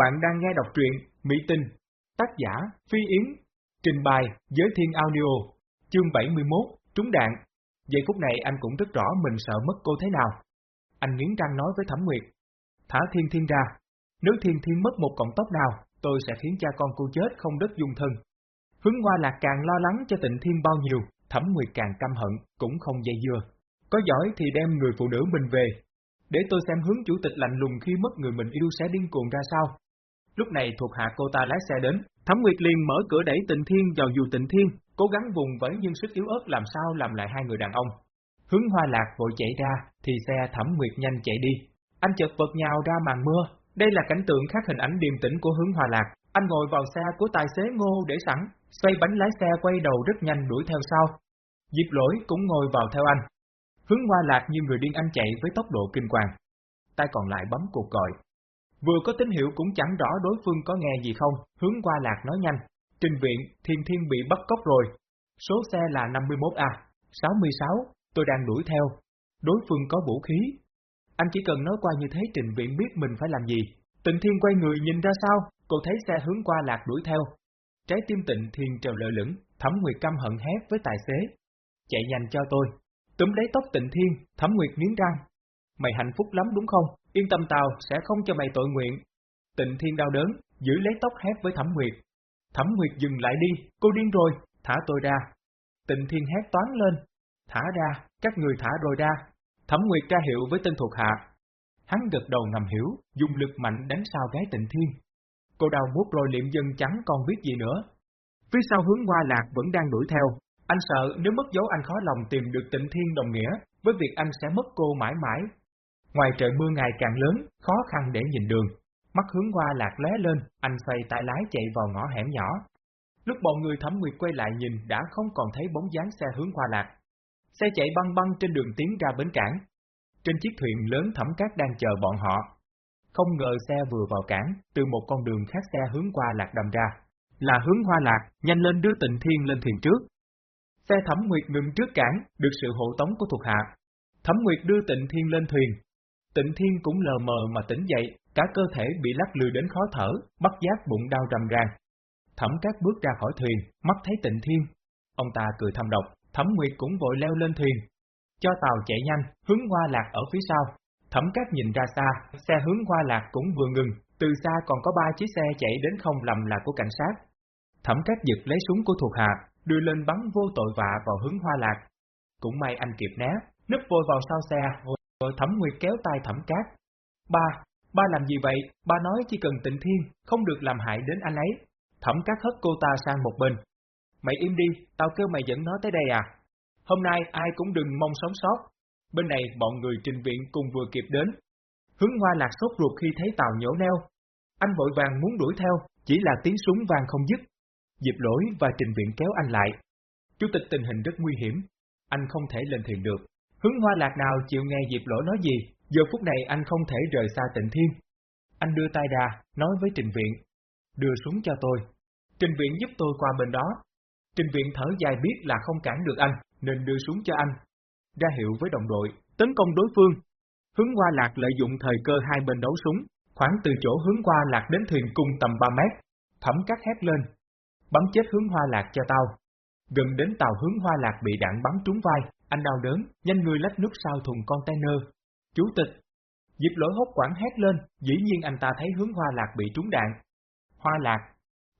Bạn đang nghe đọc truyện Mỹ Tinh, tác giả Phi Yến, trình bày Giới Thiên Audio, chương 71, trúng đạn. Giây phút này anh cũng rất rõ mình sợ mất cô thế nào. Anh nghiến răng nói với Thẩm Nguyệt, thả Thiên Thiên ra, nếu Thiên Thiên mất một cọng tóc nào, tôi sẽ khiến cha con cô chết không đất dung thân. Hướng Hoa Lạc càng lo lắng cho tịnh Thiên bao nhiêu, Thẩm Nguyệt càng căm hận, cũng không dây dưa. Có giỏi thì đem người phụ nữ mình về, để tôi xem hướng chủ tịch lạnh lùng khi mất người mình yêu sẽ điên cuồng ra sao. Lúc này thuộc hạ cô ta lái xe đến, Thẩm Nguyệt liền mở cửa đẩy Tịnh Thiên vào dù Tịnh Thiên, cố gắng vùng vẫy nhưng sức yếu ớt làm sao làm lại hai người đàn ông. Hướng Hoa Lạc vội chạy ra, thì xe Thẩm Nguyệt nhanh chạy đi. Anh chợt vật nhào ra màn mưa. Đây là cảnh tượng khác hình ảnh điềm tĩnh của Hướng Hoa Lạc. Anh ngồi vào xe của tài xế Ngô để sẵn, xoay bánh lái xe quay đầu rất nhanh đuổi theo sau. Diệp Lỗi cũng ngồi vào theo anh. Hướng Hoa Lạc như người điên anh chạy với tốc độ kinh hoàng. Tay còn lại bấm cuộc gọi, Vừa có tín hiệu cũng chẳng rõ đối phương có nghe gì không, hướng qua lạc nói nhanh. Trình viện, thiên thiên bị bắt cóc rồi. Số xe là 51A, 66, tôi đang đuổi theo. Đối phương có vũ khí. Anh chỉ cần nói qua như thế trình viện biết mình phải làm gì. Tịnh thiên quay người nhìn ra sao, cô thấy xe hướng qua lạc đuổi theo. Trái tim tịnh thiên trèo lợ lửng, thẩm nguyệt căm hận hét với tài xế. Chạy nhanh cho tôi. Túm lấy tóc tịnh thiên, thẩm nguyệt nghiến răng. Mày hạnh phúc lắm đúng không? Yên tâm tao sẽ không cho mày tội nguyện. Tịnh thiên đau đớn, giữ lấy tóc hét với Thẩm Nguyệt. Thẩm Nguyệt dừng lại đi, cô điên rồi, thả tôi ra. Tịnh thiên hét toán lên. Thả ra, các người thả rồi ra. Thẩm Nguyệt ra hiệu với tên thuộc hạ. Hắn gật đầu ngầm hiểu, dùng lực mạnh đánh sao gái tịnh thiên. Cô đau muốt rồi liệm dân trắng còn biết gì nữa. Phía sau hướng qua lạc vẫn đang đuổi theo. Anh sợ nếu mất dấu anh khó lòng tìm được tịnh thiên đồng nghĩa, với việc anh sẽ mất cô mãi mãi, Ngoài trời mưa ngày càng lớn, khó khăn để nhìn đường. Mắt hướng qua lạc lóe lên, anh xoay tay lái chạy vào ngõ hẻm nhỏ. Lúc bọn người thẩm nguyệt quay lại nhìn đã không còn thấy bóng dáng xe hướng qua lạc. Xe chạy băng băng trên đường tiến ra bến cảng. Trên chiếc thuyền lớn thẩm cát đang chờ bọn họ. Không ngờ xe vừa vào cảng, từ một con đường khác xe hướng qua lạc đầm ra. Là hướng hoa lạc, nhanh lên đưa tịnh thiên lên thuyền trước. Xe thẩm nguyệt ngừng trước cảng, được sự hộ tống của thuộc hạ. Thẩm nguyệt đưa tịnh thiên lên thuyền, Tịnh Thiên cũng lờ mờ mà tỉnh dậy, cả cơ thể bị lắc lư đến khó thở, bắt giác bụng đau rầm ràng. Thẩm Cát bước ra khỏi thuyền, mắt thấy Tịnh Thiên. Ông ta cười thầm độc, Thẩm Nguyệt cũng vội leo lên thuyền. Cho tàu chạy nhanh, hướng qua lạc ở phía sau. Thẩm Cát nhìn ra xa, xe hướng qua lạc cũng vừa ngừng, từ xa còn có ba chiếc xe chạy đến không lầm là của cảnh sát. Thẩm Cát giật lấy súng của thuộc hạ, đưa lên bắn vô tội vạ vào hướng hoa lạc. Cũng may anh kịp né, núp vội vào sau xe, rồi thẩm nguyệt kéo tay thẩm cát. Ba, ba làm gì vậy? Ba nói chỉ cần tịnh thiên, không được làm hại đến anh ấy. Thẩm cát hất cô ta sang một bên. Mày im đi, tao kêu mày dẫn nó tới đây à? Hôm nay ai cũng đừng mong sống sót. Bên này bọn người trình viện cùng vừa kịp đến. Hướng hoa lạc sốt ruột khi thấy tàu nhổ neo. Anh vội vàng muốn đuổi theo, chỉ là tiếng súng vàng không dứt. Dịp lỗi và trình viện kéo anh lại. Chủ tịch tình hình rất nguy hiểm, anh không thể lên thuyền được. Hướng hoa lạc nào chịu nghe Diệp Lỗ nói gì, giờ phút này anh không thể rời xa tịnh thiên. Anh đưa tay ra, nói với Trình Viện, đưa xuống cho tôi. Trình Viện giúp tôi qua bên đó. Trình Viện thở dài biết là không cản được anh, nên đưa xuống cho anh. Ra hiệu với đồng đội, tấn công đối phương. Hướng hoa lạc lợi dụng thời cơ hai bên đấu súng, khoảng từ chỗ hướng hoa lạc đến thuyền cung tầm 3 mét. Thẩm cắt hét lên. Bắn chết hướng hoa lạc cho tao. Gần đến tàu hướng hoa lạc bị đạn bắn trúng vai, anh đau đớn, nhanh người lách nước sau thùng container. Chủ tịch! Diệp lỗi hốt quảng hét lên, dĩ nhiên anh ta thấy hướng hoa lạc bị trúng đạn. Hoa lạc!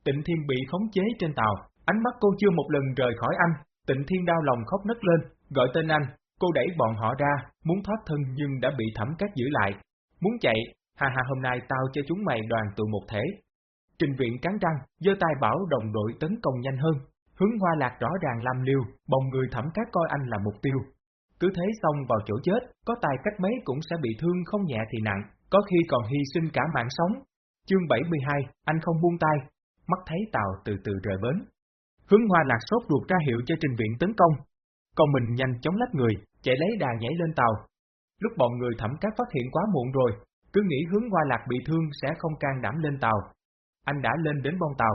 Tịnh Thiên bị khống chế trên tàu, ánh mắt cô chưa một lần rời khỏi anh, Tịnh Thiên đau lòng khóc nấc lên, gọi tên anh, cô đẩy bọn họ ra, muốn thoát thân nhưng đã bị thẩm cát giữ lại. Muốn chạy, hà hà hôm nay tao cho chúng mày đoàn tụ một thể. Trình viện cắn răng, giơ tay bảo đồng đội tấn công nhanh hơn, Hướng hoa lạc rõ ràng làm liều, bồng người thẩm cát coi anh là mục tiêu. Cứ thế xong vào chỗ chết, có tài cách mấy cũng sẽ bị thương không nhẹ thì nặng, có khi còn hy sinh cả mạng sống. Chương 72, anh không buông tay, mắt thấy tàu từ từ rời bến. Hướng hoa lạc sốt ruột ra hiệu cho trình viện tấn công. Còn mình nhanh chóng lách người, chạy lấy đà nhảy lên tàu. Lúc bọn người thẩm cát phát hiện quá muộn rồi, cứ nghĩ hướng hoa lạc bị thương sẽ không can đảm lên tàu. Anh đã lên đến bong tàu,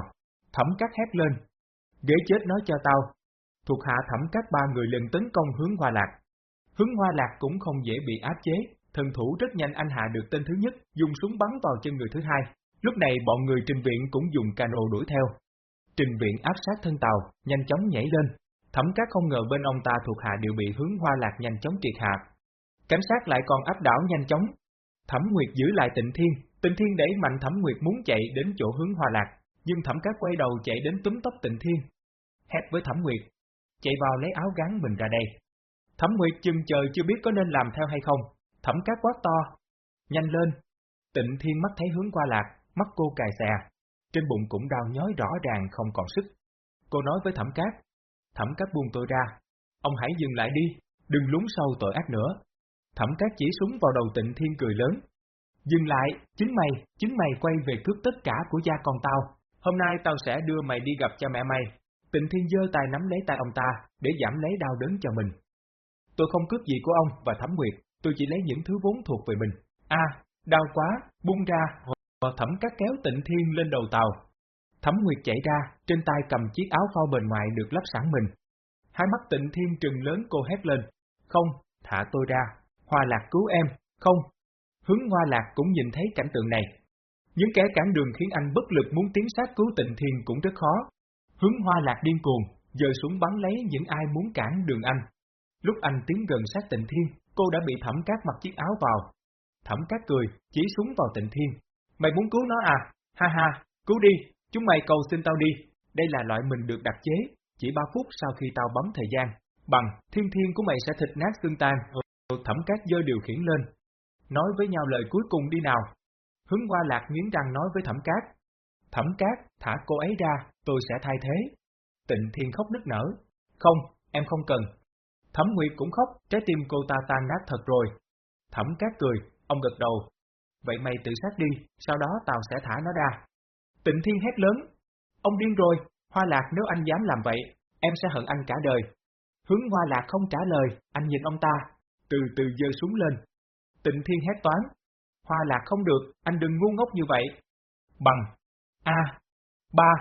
thẩm cát hét lên, ghế chết nói cho tao. Thuộc hạ thẩm các ba người lần tấn công hướng hoa lạc. Hướng hoa lạc cũng không dễ bị áp chế, thần thủ rất nhanh anh hạ được tên thứ nhất, dùng súng bắn vào chân người thứ hai. Lúc này bọn người trình viện cũng dùng cano đuổi theo. Trình viện áp sát thân tàu, nhanh chóng nhảy lên. Thẩm các không ngờ bên ông ta thuộc hạ đều bị hướng hoa lạc nhanh chóng triệt hạ. Cảnh sát lại còn áp đảo nhanh chóng. Thẩm Nguyệt giữ lại tịnh thiên, tịnh thiên đẩy mạnh Thẩm Nguyệt muốn chạy đến chỗ hướng hoa lạc, nhưng Thẩm các quay đầu chạy đến túm tóc tịnh thiên. Hét với Thẩm Nguyệt, chạy vào lấy áo gắn mình ra đây. Thẩm Nguyệt chừng chờ chưa biết có nên làm theo hay không, Thẩm cát quát to. Nhanh lên! Tịnh thiên mắt thấy hướng qua lạc, mắt cô cài xè, trên bụng cũng đau nhói rõ ràng không còn sức. Cô nói với thẩm cát, thẩm cát buông tôi ra, ông hãy dừng lại đi, đừng lún sâu tội ác nữa. Thẩm cát chỉ súng vào đầu tịnh thiên cười lớn. Dừng lại, chính mày, chính mày quay về cướp tất cả của gia con tao. Hôm nay tao sẽ đưa mày đi gặp cha mẹ mày. Tịnh thiên giơ tay nắm lấy tay ông ta, để giảm lấy đau đớn cho mình. Tôi không cướp gì của ông và thẩm nguyệt, tôi chỉ lấy những thứ vốn thuộc về mình. a đau quá, buông ra, thẩm cắt kéo tịnh thiên lên đầu tàu. Thẩm Nguyệt chạy ra, trên tay cầm chiếc áo phao bên ngoài được lắp sẵn mình. Hai mắt tịnh thiên trừng lớn cô hét lên. Không, thả tôi ra, hoa lạc cứu em, không. Hướng hoa lạc cũng nhìn thấy cảnh tượng này. Những kẻ cản đường khiến anh bất lực muốn tiến sát cứu tịnh thiên cũng rất khó. Hướng hoa lạc điên cuồng, giờ súng bắn lấy những ai muốn cản đường anh. Lúc anh tiến gần sát tịnh thiên, cô đã bị thẩm cát mặc chiếc áo vào. Thẩm cát cười, chỉ súng vào tịnh thiên, Mày muốn cứu nó à? Ha ha, cứu đi, chúng mày cầu xin tao đi. Đây là loại mình được đặt chế, chỉ 3 phút sau khi tao bấm thời gian. Bằng, thiên thiên của mày sẽ thịt nát xương tan. Ừ, thẩm cát dơ điều khiển lên. Nói với nhau lời cuối cùng đi nào. Hướng qua lạc nghiến răng nói với thẩm cát. Thẩm cát, thả cô ấy ra, tôi sẽ thay thế. Tịnh thiên khóc nức nở. Không, em không cần. Thẩm Nguyệt cũng khóc, trái tim cô ta tan nát thật rồi. Thẩm cát cười, ông gật đầu, vậy mày tự sát đi, sau đó tao sẽ thả nó ra. Tịnh Thiên hét lớn, ông điên rồi, Hoa Lạc nếu anh dám làm vậy, em sẽ hận anh cả đời. Hướng Hoa Lạc không trả lời, anh nhìn ông ta, từ từ giơ xuống lên. Tịnh Thiên hét toán, Hoa Lạc không được, anh đừng ngu ngốc như vậy. Bằng, A, ba,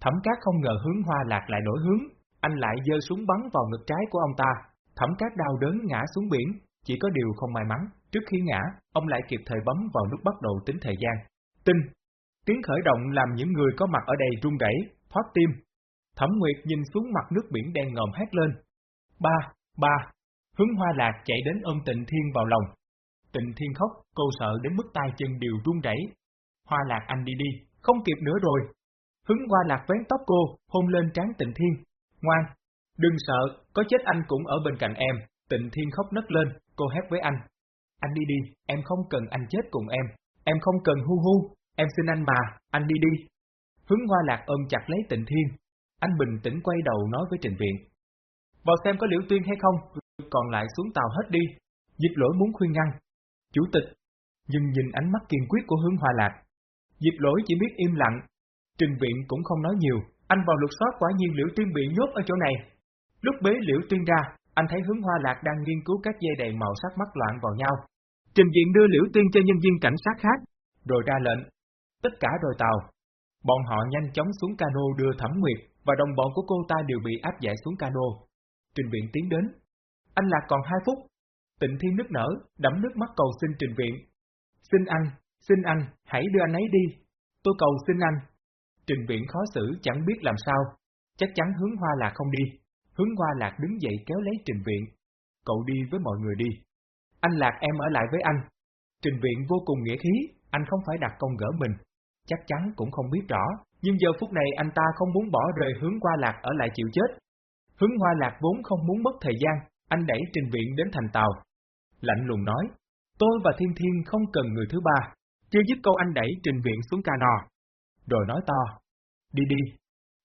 thẩm cát không ngờ hướng Hoa Lạc lại đổi hướng, anh lại dơ súng bắn vào ngực trái của ông ta, thẩm cát đau đớn ngã xuống biển, chỉ có điều không may mắn, trước khi ngã, ông lại kịp thời bấm vào nút bắt đầu tính thời gian. Tinh! Tiếng khởi động làm những người có mặt ở đây run rẩy, thoát tim. Thẩm Nguyệt nhìn xuống mặt nước biển đen ngòm hét lên. Ba, ba! Hướng hoa lạc chạy đến ôm tịnh thiên vào lòng. Tịnh thiên khóc, cô sợ đến mức tay chân đều run rẩy. Hoa lạc anh đi đi, không kịp nữa rồi. Hướng hoa lạc vén tóc cô, hôn lên trán tịnh thiên. Ngoan! Đừng sợ, có chết anh cũng ở bên cạnh em. Tịnh thiên khóc nấc lên, Cô hét với anh. Anh đi đi, em không cần anh chết cùng em. Em không cần hu hu, em xin anh mà, anh đi đi. Hướng hoa lạc ôm chặt lấy tịnh thiên. Anh bình tĩnh quay đầu nói với trình viện. Vào xem có liễu tuyên hay không, còn lại xuống tàu hết đi. Dịch lỗi muốn khuyên ngăn. Chủ tịch, nhưng nhìn ánh mắt kiên quyết của hướng hoa lạc. Diệp lỗi chỉ biết im lặng. Trình viện cũng không nói nhiều, anh vào lục soát quả nhiên liễu tuyên bị nhốt ở chỗ này. Lúc bế liễu tuyên ra, anh thấy hướng hoa lạc đang nghiên cứu các dây đầy màu sắc mắt loạn vào nhau. Trình viện đưa liễu tuyên cho nhân viên cảnh sát khác, rồi ra lệnh. Tất cả đôi tàu. Bọn họ nhanh chóng xuống cano đưa Thẩm Nguyệt và đồng bọn của cô ta đều bị áp giải xuống cano. Trình viện tiến đến. Anh Lạc còn hai phút. Tịnh thiên nước nở, đẫm nước mắt cầu xin trình viện. Xin anh, xin anh, hãy đưa anh ấy đi. Tôi cầu xin anh. Trình viện khó xử chẳng biết làm sao. Chắc chắn hướng hoa lạc không đi. Hướng Hoa Lạc đứng dậy kéo lấy Trình Viện. Cậu đi với mọi người đi. Anh Lạc em ở lại với anh. Trình Viện vô cùng nghĩa khí, anh không phải đặt công gỡ mình. Chắc chắn cũng không biết rõ, nhưng giờ phút này anh ta không muốn bỏ rời hướng Hoa Lạc ở lại chịu chết. Hướng Hoa Lạc vốn không muốn mất thời gian, anh đẩy Trình Viện đến thành tàu. Lạnh lùng nói, tôi và Thiên Thiên không cần người thứ ba. Chưa dứt câu anh đẩy Trình Viện xuống cano. Rồi nói to, đi đi.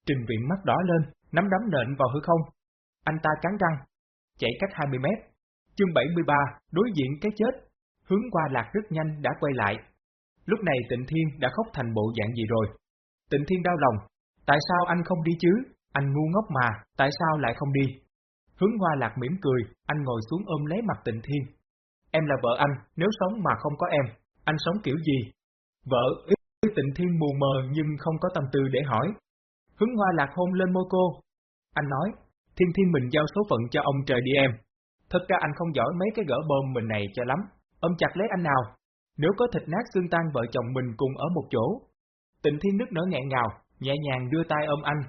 Trình Viện mắt đỏ lên, nắm đấm nện vào hư không, anh ta cắn răng, chạy cách 20 mét. Chương 73, đối diện cái chết. Hướng qua lạc rất nhanh đã quay lại. Lúc này tịnh thiên đã khóc thành bộ dạng gì rồi? Tịnh thiên đau lòng. Tại sao anh không đi chứ? Anh ngu ngốc mà, tại sao lại không đi? Hướng hoa lạc mỉm cười, anh ngồi xuống ôm lấy mặt tịnh thiên. Em là vợ anh, nếu sống mà không có em, anh sống kiểu gì? Vợ, ý tịnh thiên mù mờ nhưng không có tâm tư để hỏi. Hướng hoa lạc hôn lên môi cô. Anh nói, Thiên Thiên mình giao số phận cho ông trời đi em. Thật ra anh không giỏi mấy cái gỡ bơm mình này cho lắm. Ôm chặt lấy anh nào. Nếu có thịt nát xương tan vợ chồng mình cùng ở một chỗ, Tịnh Thiên nức nở nghẹn ngào, nhẹ nhàng đưa tay ôm anh.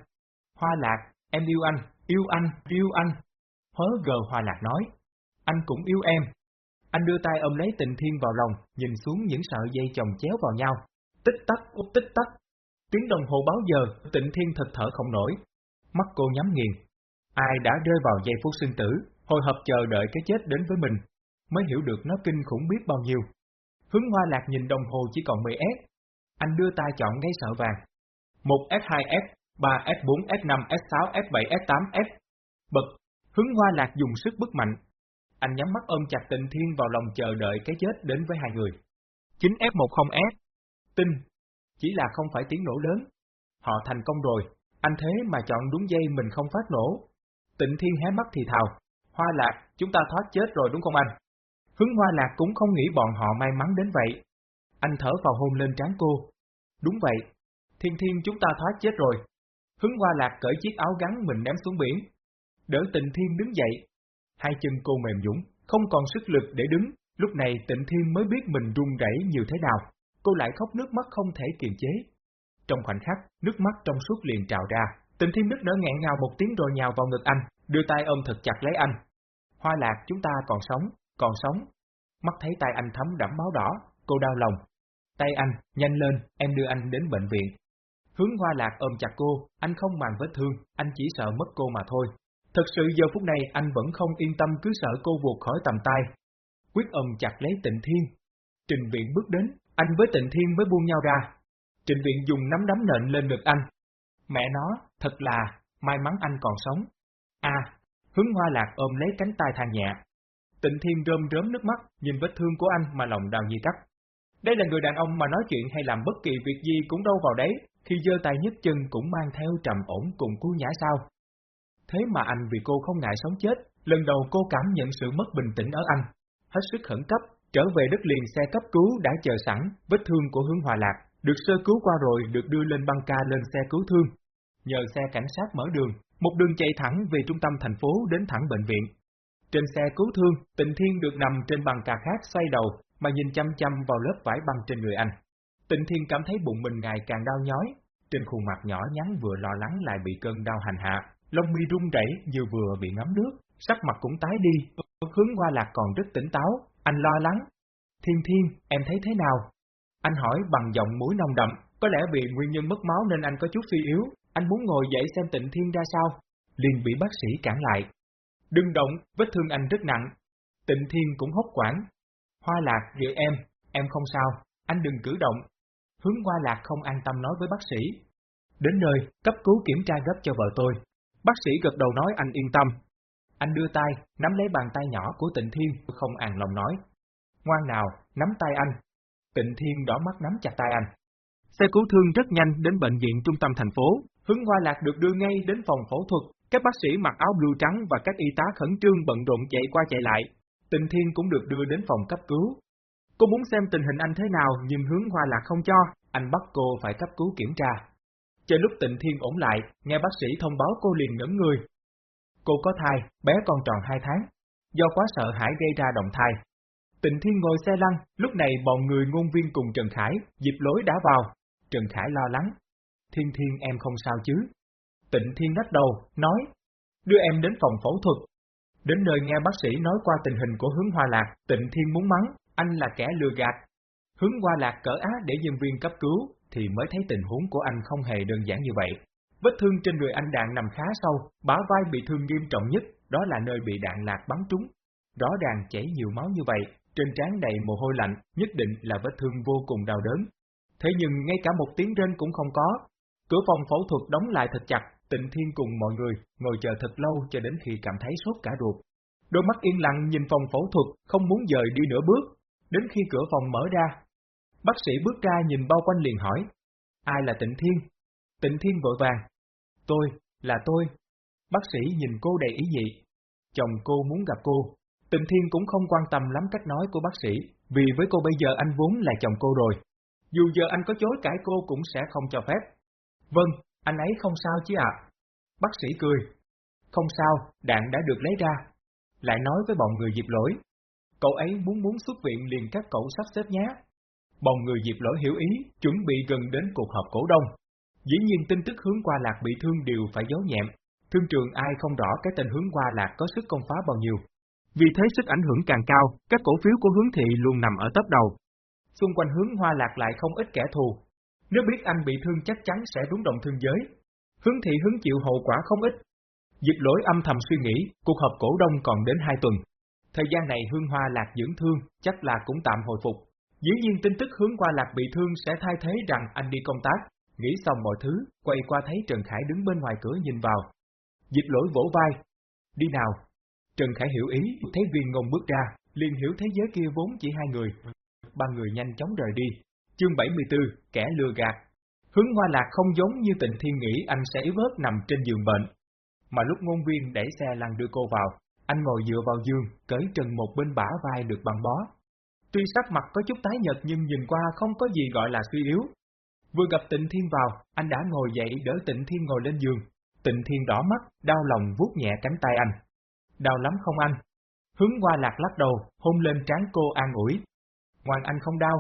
Hoa Lạc, em yêu anh, yêu anh, yêu anh. Hớ gờ Hoa Lạc nói, anh cũng yêu em. Anh đưa tay ôm lấy Tịnh Thiên vào lòng, nhìn xuống những sợi dây chồng chéo vào nhau. Tích tắc, úp tích tắc. Tiếng đồng hồ báo giờ, Tịnh Thiên thật thở không nổi. Mắt cô nhắm nghiền. Ai đã rơi vào giây phút sinh tử, hồi hộp chờ đợi cái chết đến với mình, mới hiểu được nó kinh khủng biết bao nhiêu. Hướng Hoa Lạc nhìn đồng hồ chỉ còn 10S. Anh đưa tay chọn ngay sợ vàng. 1s, 2s, 3s, 4s, 5s, 6s, 7s, 8s, Bật, hướng Hoa Lạc dùng sức bức mạnh. Anh nhắm mắt ôm chặt tình thiên vào lòng chờ đợi cái chết đến với hai người. 9F10S. Tin. Chỉ là không phải tiếng nổ lớn. Họ thành công rồi, anh thế mà chọn đúng dây mình không phát nổ. Tịnh Thiên hé mắt thì thào. Hoa Lạc, chúng ta thoát chết rồi đúng không anh? Hướng Hoa Lạc cũng không nghĩ bọn họ may mắn đến vậy. Anh thở vào hôn lên trán cô. Đúng vậy, thiên thiên chúng ta thoát chết rồi. Hướng Hoa Lạc cởi chiếc áo gắn mình ném xuống biển. Đỡ tịnh thiên đứng dậy. Hai chân cô mềm dũng, không còn sức lực để đứng. Lúc này tịnh thiên mới biết mình run rẩy nhiều thế nào. Cô lại khóc nước mắt không thể kiềm chế. Trong khoảnh khắc, nước mắt trong suốt liền trào ra. Tịnh thiên nức nở nghẹn ngào một tiếng rồi nhào vào ngực anh, đưa tay ôm thật chặt lấy anh. Hoa lạc chúng ta còn sống, còn sống. Mắt thấy tay anh thấm đẫm máu đỏ, cô đau lòng. Tay anh, nhanh lên, em đưa anh đến bệnh viện. Hướng hoa lạc ôm chặt cô, anh không màng vết thương, anh chỉ sợ mất cô mà thôi. Thật sự giờ phút này anh vẫn không yên tâm cứ sợ cô vụt khỏi tầm tay. Quyết ôm chặt lấy tịnh thiên. Trình viện bước đến, anh với tịnh thiên mới buông nhau ra. Trình viện dùng nắm đấm nện lên ngực anh. Mẹ nó, thật là, may mắn anh còn sống. À, hướng hoa lạc ôm lấy cánh tay thang nhẹ. Tịnh Thiên rơm rớm nước mắt, nhìn vết thương của anh mà lòng đau như cắt. Đây là người đàn ông mà nói chuyện hay làm bất kỳ việc gì cũng đâu vào đấy, khi giơ tay nhấc chân cũng mang theo trầm ổn cùng cú nhã sao. Thế mà anh vì cô không ngại sống chết, lần đầu cô cảm nhận sự mất bình tĩnh ở anh. Hết sức khẩn cấp, trở về đất liền xe cấp cứu đã chờ sẵn, vết thương của hướng hòa lạc, được sơ cứu qua rồi được đưa lên băng ca lên xe cứu thương. Nhờ xe cảnh sát mở đường, một đường chạy thẳng về trung tâm thành phố đến thẳng bệnh viện. Trên xe cứu thương, Tịnh Thiên được nằm trên bàn cà khác xoay đầu, mà nhìn chăm chăm vào lớp vải băng trên người anh. Tịnh Thiên cảm thấy bụng mình ngày càng đau nhói, trên khuôn mặt nhỏ nhắn vừa lo lắng lại bị cơn đau hành hạ, lông mi run rẩy như vừa bị ngấm nước, sắc mặt cũng tái đi, hướng qua lạc còn rất tỉnh táo, anh lo lắng. Thiên Thiên, em thấy thế nào? Anh hỏi bằng giọng mũi nồng đậm, có lẽ vì nguyên nhân mất máu nên anh có chút suy yếu, anh muốn ngồi dậy xem tịnh thiên ra sao, liền bị bác sĩ cản lại. Đừng động, vết thương anh rất nặng. Tịnh thiên cũng hốt quảng. Hoa lạc dựa em, em không sao, anh đừng cử động. Hướng hoa lạc không an tâm nói với bác sĩ. Đến nơi, cấp cứu kiểm tra gấp cho vợ tôi. Bác sĩ gật đầu nói anh yên tâm. Anh đưa tay, nắm lấy bàn tay nhỏ của tịnh thiên, không an lòng nói. Ngoan nào, nắm tay anh. Tịnh thiên đỏ mắt nắm chặt tay anh. Xe cứu thương rất nhanh đến bệnh viện trung tâm thành phố, Hướng Hoa Lạc được đưa ngay đến phòng phẫu thuật, các bác sĩ mặc áo blue trắng và các y tá khẩn trương bận rộn chạy qua chạy lại. Tịnh Thiên cũng được đưa đến phòng cấp cứu. Cô muốn xem tình hình anh thế nào nhưng hướng Hoa Lạc không cho, anh bắt cô phải cấp cứu kiểm tra. Cho lúc Tịnh Thiên ổn lại, nghe bác sĩ thông báo cô liền ngẩn người. Cô có thai, bé còn tròn 2 tháng. Do quá sợ hãi gây ra động thai. Tịnh Thiên ngồi xe lăn, lúc này bọn người ngôn viên cùng Trần Khải, dịp lối đã vào. Trần Khải lo lắng, Thiên Thiên em không sao chứ? Tịnh Thiên lắc đầu, nói, đưa em đến phòng phẫu thuật. Đến nơi nghe bác sĩ nói qua tình hình của hướng hoa lạc, tịnh Thiên muốn mắng, anh là kẻ lừa gạt. Hướng hoa lạc cỡ á để nhân viên cấp cứu, thì mới thấy tình huống của anh không hề đơn giản như vậy. Vết thương trên người anh đạn nằm khá sâu, bả vai bị thương nghiêm trọng nhất, đó là nơi bị đạn lạc bắn trúng. Rõ ràng chảy nhiều máu như vậy, trên trán đầy mồ hôi lạnh, nhất định là vết thương vô cùng đau đớn. Thế nhưng ngay cả một tiếng rên cũng không có, Cửa phòng phẫu thuật đóng lại thật chặt, tịnh thiên cùng mọi người ngồi chờ thật lâu cho đến khi cảm thấy sốt cả ruột. Đôi mắt yên lặng nhìn phòng phẫu thuật, không muốn dời đi nửa bước, đến khi cửa phòng mở ra. Bác sĩ bước ra nhìn bao quanh liền hỏi, ai là tịnh thiên? Tịnh thiên vội vàng, tôi, là tôi. Bác sĩ nhìn cô đầy ý dị, chồng cô muốn gặp cô. Tịnh thiên cũng không quan tâm lắm cách nói của bác sĩ, vì với cô bây giờ anh vốn là chồng cô rồi. Dù giờ anh có chối cãi cô cũng sẽ không cho phép. Vâng, anh ấy không sao chứ ạ. Bác sĩ cười. Không sao, đạn đã được lấy ra. Lại nói với bọn người dịp lỗi. Cậu ấy muốn muốn xuất viện liền các cậu sắp xếp nhé bồng người Diệp Lỗi hiểu ý, chuẩn bị gần đến cuộc họp cổ đông. Dĩ nhiên tin tức hướng qua lạc bị thương đều phải giấu nhẹm, thương trường ai không rõ cái tên hướng qua lạc có sức công phá bao nhiêu. Vì thế sức ảnh hưởng càng cao, các cổ phiếu của hướng thị luôn nằm ở tấp đầu. Xung quanh hướng hoa lạc lại không ít kẻ thù. Nếu biết anh bị thương chắc chắn sẽ đúng động thương giới. Hướng thị hứng chịu hậu quả không ít. dịp lỗi âm thầm suy nghĩ, cuộc họp cổ đông còn đến 2 tuần. Thời gian này hương hoa lạc dưỡng thương, chắc là cũng tạm hồi phục. Dĩ nhiên tin tức hướng qua lạc bị thương sẽ thay thế rằng anh đi công tác, nghĩ xong mọi thứ, quay qua thấy Trần Khải đứng bên ngoài cửa nhìn vào. Dịch lỗi vỗ vai. Đi nào. Trần Khải hiểu ý, thấy viên ngôn bước ra, liền hiểu thế giới kia vốn chỉ hai người. Ba người nhanh chóng rời đi. Chương 74, kẻ lừa gạt. Hướng hoa lạc không giống như tình thiên nghĩ anh sẽ yếu ớt nằm trên giường bệnh. Mà lúc ngôn viên đẩy xe lăn đưa cô vào, anh ngồi dựa vào giường, cởi trần một bên bả vai được bằng bó. Tuy sắc mặt có chút tái nhợt nhưng nhìn qua không có gì gọi là suy yếu. Vừa gặp tịnh thiên vào, anh đã ngồi dậy đỡ tịnh thiên ngồi lên giường. Tịnh thiên đỏ mắt, đau lòng vuốt nhẹ cánh tay anh. Đau lắm không anh? Hướng qua lạc lắc đầu, hôn lên trán cô an ủi. Ngoan anh không đau.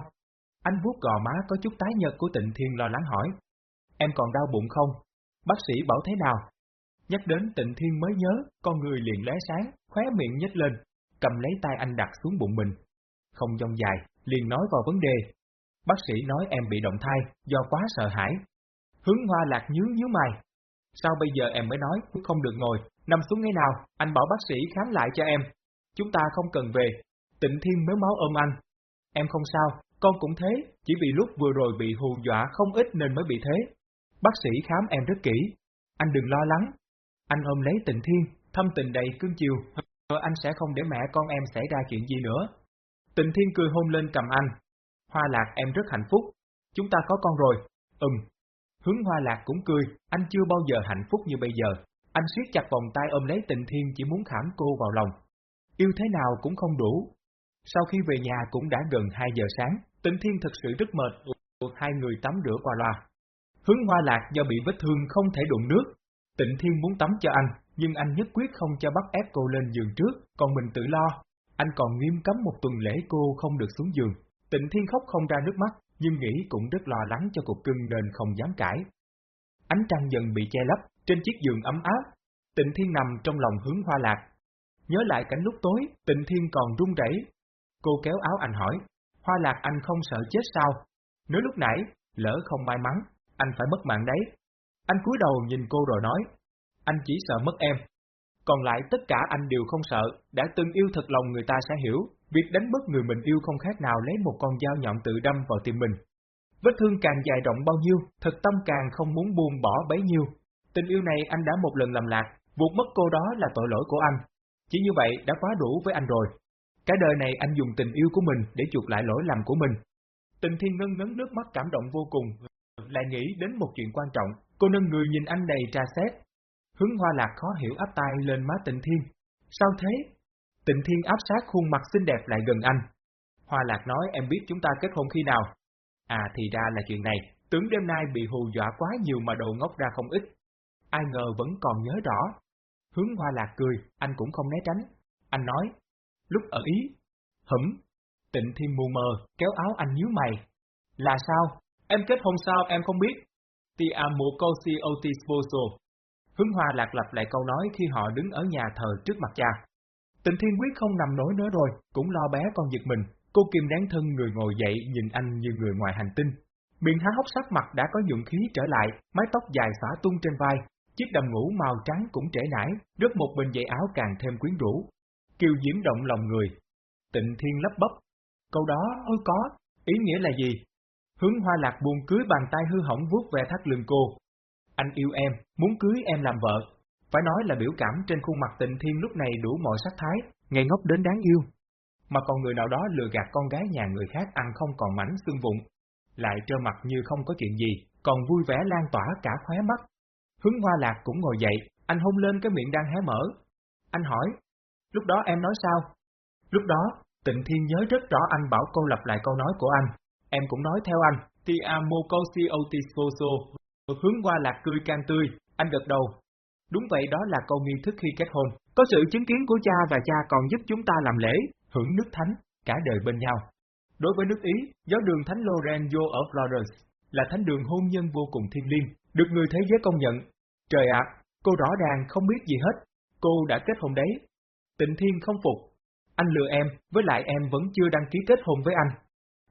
Anh vuốt gò má có chút tái nhợt của tịnh thiên lo lắng hỏi. Em còn đau bụng không? Bác sĩ bảo thế nào? Nhắc đến tịnh thiên mới nhớ, con người liền lóe sáng, khóe miệng nhếch lên, cầm lấy tay anh đặt xuống bụng mình. Không dông dài, liền nói vào vấn đề. Bác sĩ nói em bị động thai, do quá sợ hãi. Hướng hoa lạc nhướng nhíu mày. Sao bây giờ em mới nói, không được ngồi, nằm xuống ngay nào, anh bảo bác sĩ khám lại cho em. Chúng ta không cần về. Tịnh thiên mới máu ôm anh. Em không sao, con cũng thế, chỉ vì lúc vừa rồi bị hù dọa không ít nên mới bị thế. Bác sĩ khám em rất kỹ. Anh đừng lo lắng. Anh ôm lấy tịnh thiên, thâm tình đầy cương chiều, rồi anh sẽ không để mẹ con em xảy ra chuyện gì nữa. Tịnh Thiên cười hôn lên cầm anh. Hoa Lạc em rất hạnh phúc. Chúng ta có con rồi. Ừm. Hướng Hoa Lạc cũng cười, anh chưa bao giờ hạnh phúc như bây giờ. Anh siết chặt vòng tay ôm lấy Tịnh Thiên chỉ muốn khảm cô vào lòng. Yêu thế nào cũng không đủ. Sau khi về nhà cũng đã gần 2 giờ sáng, Tịnh Thiên thật sự rất mệt, hai người tắm rửa qua loa. Hướng Hoa Lạc do bị vết thương không thể đụng nước. Tịnh Thiên muốn tắm cho anh, nhưng anh nhất quyết không cho bắt ép cô lên giường trước, còn mình tự lo. Anh còn nghiêm cấm một tuần lễ cô không được xuống giường. Tịnh Thiên khóc không ra nước mắt, nhưng nghĩ cũng rất lo lắng cho cục cưng nên không dám cãi. Ánh trăng dần bị che lấp, trên chiếc giường ấm áp. Tịnh Thiên nằm trong lòng hướng hoa lạc. Nhớ lại cảnh lúc tối, Tịnh Thiên còn run rẩy. Cô kéo áo anh hỏi, hoa lạc anh không sợ chết sao? Nếu lúc nãy, lỡ không may mắn, anh phải mất mạng đấy. Anh cúi đầu nhìn cô rồi nói, anh chỉ sợ mất em. Còn lại tất cả anh đều không sợ, đã từng yêu thật lòng người ta sẽ hiểu, việc đánh mất người mình yêu không khác nào lấy một con dao nhọn tự đâm vào tim mình. Vết thương càng dài rộng bao nhiêu, thật tâm càng không muốn buông bỏ bấy nhiêu. Tình yêu này anh đã một lần làm lạc, vụt mất cô đó là tội lỗi của anh. Chỉ như vậy đã quá đủ với anh rồi. Cả đời này anh dùng tình yêu của mình để chuộc lại lỗi lầm của mình. Tình thiên ngân ngấn nước mắt cảm động vô cùng, lại nghĩ đến một chuyện quan trọng. Cô nâng người nhìn anh đầy tra xét, Hướng hoa lạc khó hiểu áp tay lên má tịnh thiên. Sao thế? Tịnh thiên áp sát khuôn mặt xinh đẹp lại gần anh. Hoa lạc nói em biết chúng ta kết hôn khi nào. À thì ra là chuyện này, tướng đêm nay bị hù dọa quá nhiều mà đầu ngốc ra không ít. Ai ngờ vẫn còn nhớ rõ. Hướng hoa lạc cười, anh cũng không né tránh. Anh nói, lúc ở Ý, hửm, tịnh thiên mù mờ, kéo áo anh nhíu mày. Là sao? Em kết hôn sao em không biết? Ti amo cosi otis sposo. Hướng Hoa lạc lập lại câu nói khi họ đứng ở nhà thờ trước mặt cha. Tịnh thiên quyết không nằm nổi nữa rồi, cũng lo bé con giật mình. Cô Kim đáng thân người ngồi dậy nhìn anh như người ngoài hành tinh. Miệng há hốc sắc mặt đã có dụng khí trở lại, mái tóc dài xõa tung trên vai, chiếc đầm ngủ màu trắng cũng trễ nải, rớt một bên dây áo càng thêm quyến rũ. Kiều diễm động lòng người. Tịnh thiên lấp bấp. Câu đó, ôi có, ý nghĩa là gì? Hướng hoa lạc buông cưới bàn tay hư hỏng vuốt về thắt lưng cô, anh yêu em, muốn cưới em làm vợ. Phải nói là biểu cảm trên khuôn mặt tình thiên lúc này đủ mọi sắc thái, ngây ngốc đến đáng yêu. Mà còn người nào đó lừa gạt con gái nhà người khác ăn không còn mảnh xương vụn, lại trơ mặt như không có chuyện gì, còn vui vẻ lan tỏa cả khóe mắt. Hướng hoa lạc cũng ngồi dậy, anh hôn lên cái miệng đang hé mở. Anh hỏi, lúc đó em nói sao? Lúc đó, tịnh thiên nhớ rất rõ anh bảo cô lặp lại câu nói của anh. Em cũng nói theo anh, ti amo cosi otis Hướng qua lạc cười càng tươi, anh gật đầu. Đúng vậy đó là câu nghi thức khi kết hôn. Có sự chứng kiến của cha và cha còn giúp chúng ta làm lễ, hưởng nước thánh, cả đời bên nhau. Đối với nước Ý, giáo đường Thánh Lorenzo ở Florence là thánh đường hôn nhân vô cùng thiêng liêng, được người thế giới công nhận. Trời ạ, cô rõ ràng không biết gì hết, cô đã kết hôn đấy. Tịnh Thiên không phục. Anh lừa em, với lại em vẫn chưa đăng ký kết hôn với anh.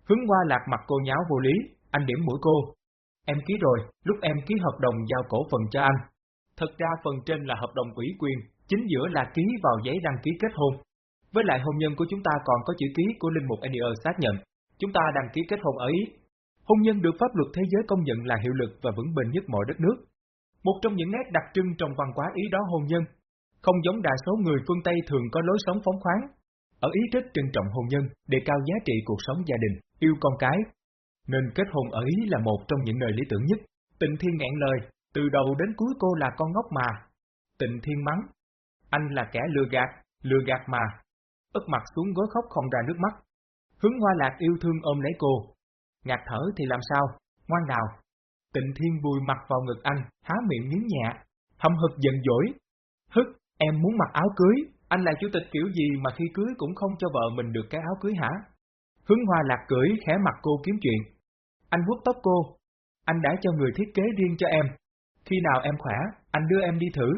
Hướng qua lạc mặt cô nháo vô lý, anh điểm mũi cô. Em ký rồi, lúc em ký hợp đồng giao cổ phần cho anh. Thật ra phần trên là hợp đồng ủy quyền, chính giữa là ký vào giấy đăng ký kết hôn. Với lại hôn nhân của chúng ta còn có chữ ký của Linh Mục Enier xác nhận, chúng ta đăng ký kết hôn ở Ý. Hôn nhân được pháp luật thế giới công nhận là hiệu lực và vững bền nhất mọi đất nước. Một trong những nét đặc trưng trong văn hóa Ý đó hôn nhân, không giống đa số người phương Tây thường có lối sống phóng khoáng. Ở Ý rất trân trọng hôn nhân, đề cao giá trị cuộc sống gia đình, yêu con cái. Nên kết hôn ấy là một trong những nơi lý tưởng nhất. Tịnh Thiên ngẹn lời, từ đầu đến cuối cô là con ngốc mà. Tịnh Thiên mắng, anh là kẻ lừa gạt, lừa gạt mà. ức mặt xuống gối khóc không ra nước mắt. Hướng hoa lạc yêu thương ôm lấy cô. ngạc thở thì làm sao, ngoan nào. Tịnh Thiên bùi mặt vào ngực anh, há miệng nhướng nhẹ, hâm hực giận dỗi. Hức, em muốn mặc áo cưới, anh là chủ tịch kiểu gì mà khi cưới cũng không cho vợ mình được cái áo cưới hả? Hướng hoa lạc cưỡi khẽ mặt cô kiếm chuyện. Anh vuốt tóc cô. Anh đã cho người thiết kế riêng cho em. Khi nào em khỏe, anh đưa em đi thử.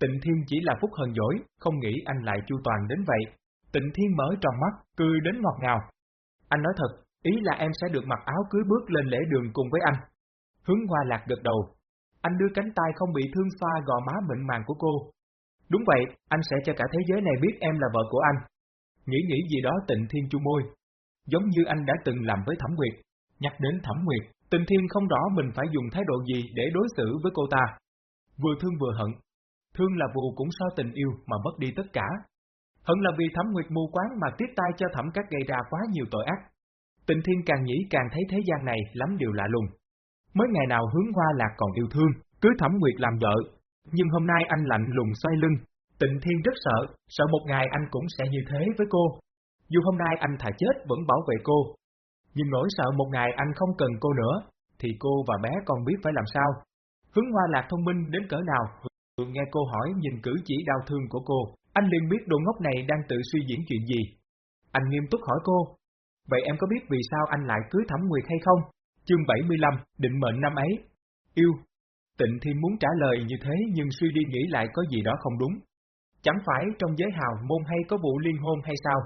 Tịnh Thiên chỉ là phúc hờn dỗi, không nghĩ anh lại chu toàn đến vậy. Tịnh Thiên mở tròn mắt, cười đến ngọt ngào. Anh nói thật, ý là em sẽ được mặc áo cưới bước lên lễ đường cùng với anh. Hướng hoa lạc gật đầu. Anh đưa cánh tay không bị thương xoa gò má mịn màng của cô. Đúng vậy, anh sẽ cho cả thế giới này biết em là vợ của anh. Nghĩ nghĩ gì đó tịnh thiên chu môi. Giống như anh đã từng làm với Thẩm Nguyệt. Nhắc đến Thẩm Nguyệt, tịnh thiên không rõ mình phải dùng thái độ gì để đối xử với cô ta. Vừa thương vừa hận. Thương là vụ cũng so tình yêu mà mất đi tất cả. Hận là vì Thẩm Nguyệt mù quáng mà tiếp tay cho Thẩm Các gây ra quá nhiều tội ác. Tịnh thiên càng nghĩ càng thấy thế gian này lắm điều lạ lùng. Mới ngày nào hướng hoa lạc còn yêu thương, cưới Thẩm Nguyệt làm vợ, nhưng hôm nay anh lạnh lùng xoay lưng, tịnh thiên rất sợ, sợ một ngày anh cũng sẽ như thế với cô. Dù hôm nay anh thà chết vẫn bảo vệ cô, nhưng nỗi sợ một ngày anh không cần cô nữa, thì cô và bé còn biết phải làm sao. Hướng hoa lạc thông minh đến cỡ nào, nghe cô hỏi nhìn cử chỉ đau thương của cô, anh liền biết đồ ngốc này đang tự suy diễn chuyện gì. Anh nghiêm túc hỏi cô, vậy em có biết vì sao anh lại cưới Thẩm Nguyệt hay không? Chương 75, định mệnh năm ấy. Yêu, Tịnh Thiên muốn trả lời như thế nhưng suy đi nghĩ lại có gì đó không đúng. Chẳng phải trong giới hào môn hay có vụ liên hôn hay sao?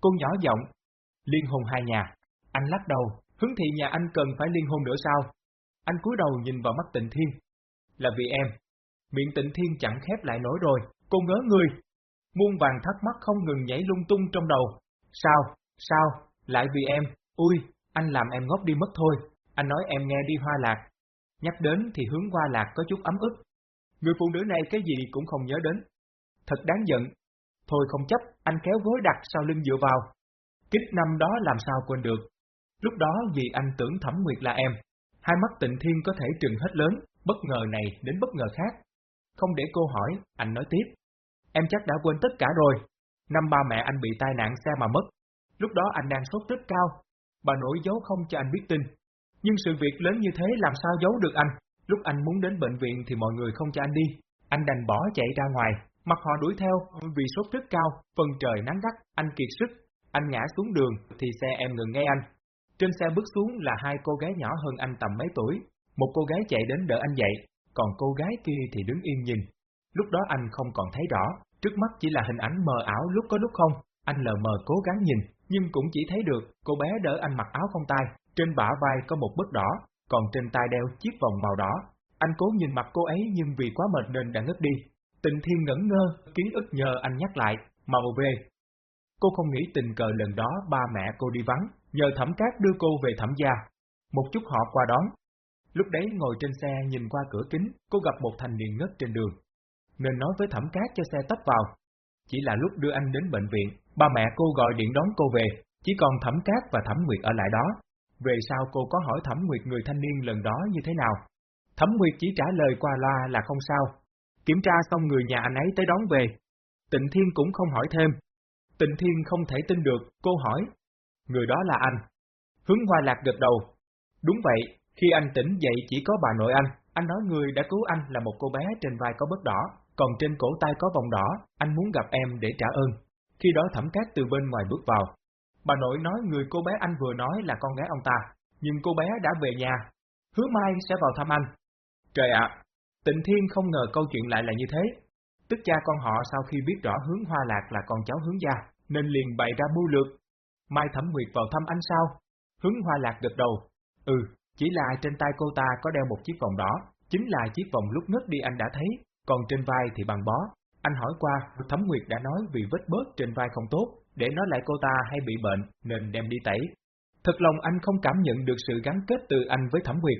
Cô nhỏ giọng. Liên hôn hai nhà. Anh lắc đầu, hướng thị nhà anh cần phải liên hôn nữa sao? Anh cúi đầu nhìn vào mắt tịnh thiên. Là vì em. Miệng tịnh thiên chẳng khép lại nổi rồi, cô ngớ người. Muôn vàng thắc mắc không ngừng nhảy lung tung trong đầu. Sao? Sao? Lại vì em? Ui, anh làm em ngốc đi mất thôi. Anh nói em nghe đi hoa lạc, Nhắc đến thì hướng Hoa lạc có chút ấm ức. Người phụ nữ này cái gì cũng không nhớ đến. Thật đáng giận. Thôi không chấp, anh kéo gối đặt sau lưng dựa vào. Kích năm đó làm sao quên được. Lúc đó vì anh tưởng Thẩm Nguyệt là em, hai mắt tịnh thiên có thể trừng hết lớn, bất ngờ này đến bất ngờ khác. Không để cô hỏi, anh nói tiếp. Em chắc đã quên tất cả rồi. Năm ba mẹ anh bị tai nạn xe mà mất. Lúc đó anh đang sốt rất cao. Bà nội giấu không cho anh biết tin. Nhưng sự việc lớn như thế làm sao giấu được anh? Lúc anh muốn đến bệnh viện thì mọi người không cho anh đi. Anh đành bỏ chạy ra ngoài, mặt họ đuổi theo vì sốt rất cao, phần trời nắng gắt, anh kiệt sức. Anh ngã xuống đường thì xe em ngừng ngay anh. Trên xe bước xuống là hai cô gái nhỏ hơn anh tầm mấy tuổi. Một cô gái chạy đến đỡ anh dậy, còn cô gái kia thì đứng yên nhìn. Lúc đó anh không còn thấy rõ, trước mắt chỉ là hình ảnh mờ ảo lúc có lúc không. Anh lờ mờ cố gắng nhìn, nhưng cũng chỉ thấy được cô bé đỡ anh mặc áo không tay, trên bả vai có một bức đỏ, còn trên tay đeo chiếc vòng màu đỏ. Anh cố nhìn mặt cô ấy nhưng vì quá mệt nên đã ngất đi. Tình thiên ngẩn ngơ, ký ức nhờ anh nhắc lại, màu về. Cô không nghĩ tình cờ lần đó ba mẹ cô đi vắng, nhờ thẩm cát đưa cô về thẩm gia. Một chút họ qua đón. Lúc đấy ngồi trên xe nhìn qua cửa kính, cô gặp một thanh niên ngất trên đường. Nên nói với thẩm cát cho xe tấp vào. Chỉ là lúc đưa anh đến bệnh viện, ba mẹ cô gọi điện đón cô về, chỉ còn thẩm cát và thẩm nguyệt ở lại đó, về sau cô có hỏi Thẩm Nguyệt người thanh niên lần đó như thế nào? Thẩm Nguyệt chỉ trả lời qua loa là không sao. Kiểm tra xong người nhà anh ấy tới đón về. Tịnh Thiên cũng không hỏi thêm. Tịnh Thiên không thể tin được, cô hỏi. Người đó là anh. Hướng Hoa Lạc gật đầu. Đúng vậy, khi anh tỉnh dậy chỉ có bà nội anh, anh nói người đã cứu anh là một cô bé trên vai có bớt đỏ, còn trên cổ tay có vòng đỏ, anh muốn gặp em để trả ơn. Khi đó thẩm cát từ bên ngoài bước vào. Bà nội nói người cô bé anh vừa nói là con gái ông ta, nhưng cô bé đã về nhà. Hứa mai sẽ vào thăm anh. Trời ạ, tịnh thiên không ngờ câu chuyện lại là như thế. Tức cha con họ sau khi biết rõ hướng hoa lạc là con cháu hướng gia, nên liền bày ra mưu lược. Mai Thẩm Nguyệt vào thăm anh sao? Hướng hoa lạc gật đầu. Ừ, chỉ là trên tay cô ta có đeo một chiếc vòng đỏ, chính là chiếc vòng lúc nước đi anh đã thấy, còn trên vai thì bằng bó. Anh hỏi qua, Thẩm Nguyệt đã nói vì vết bớt trên vai không tốt, để nói lại cô ta hay bị bệnh nên đem đi tẩy. Thật lòng anh không cảm nhận được sự gắn kết từ anh với Thẩm Nguyệt.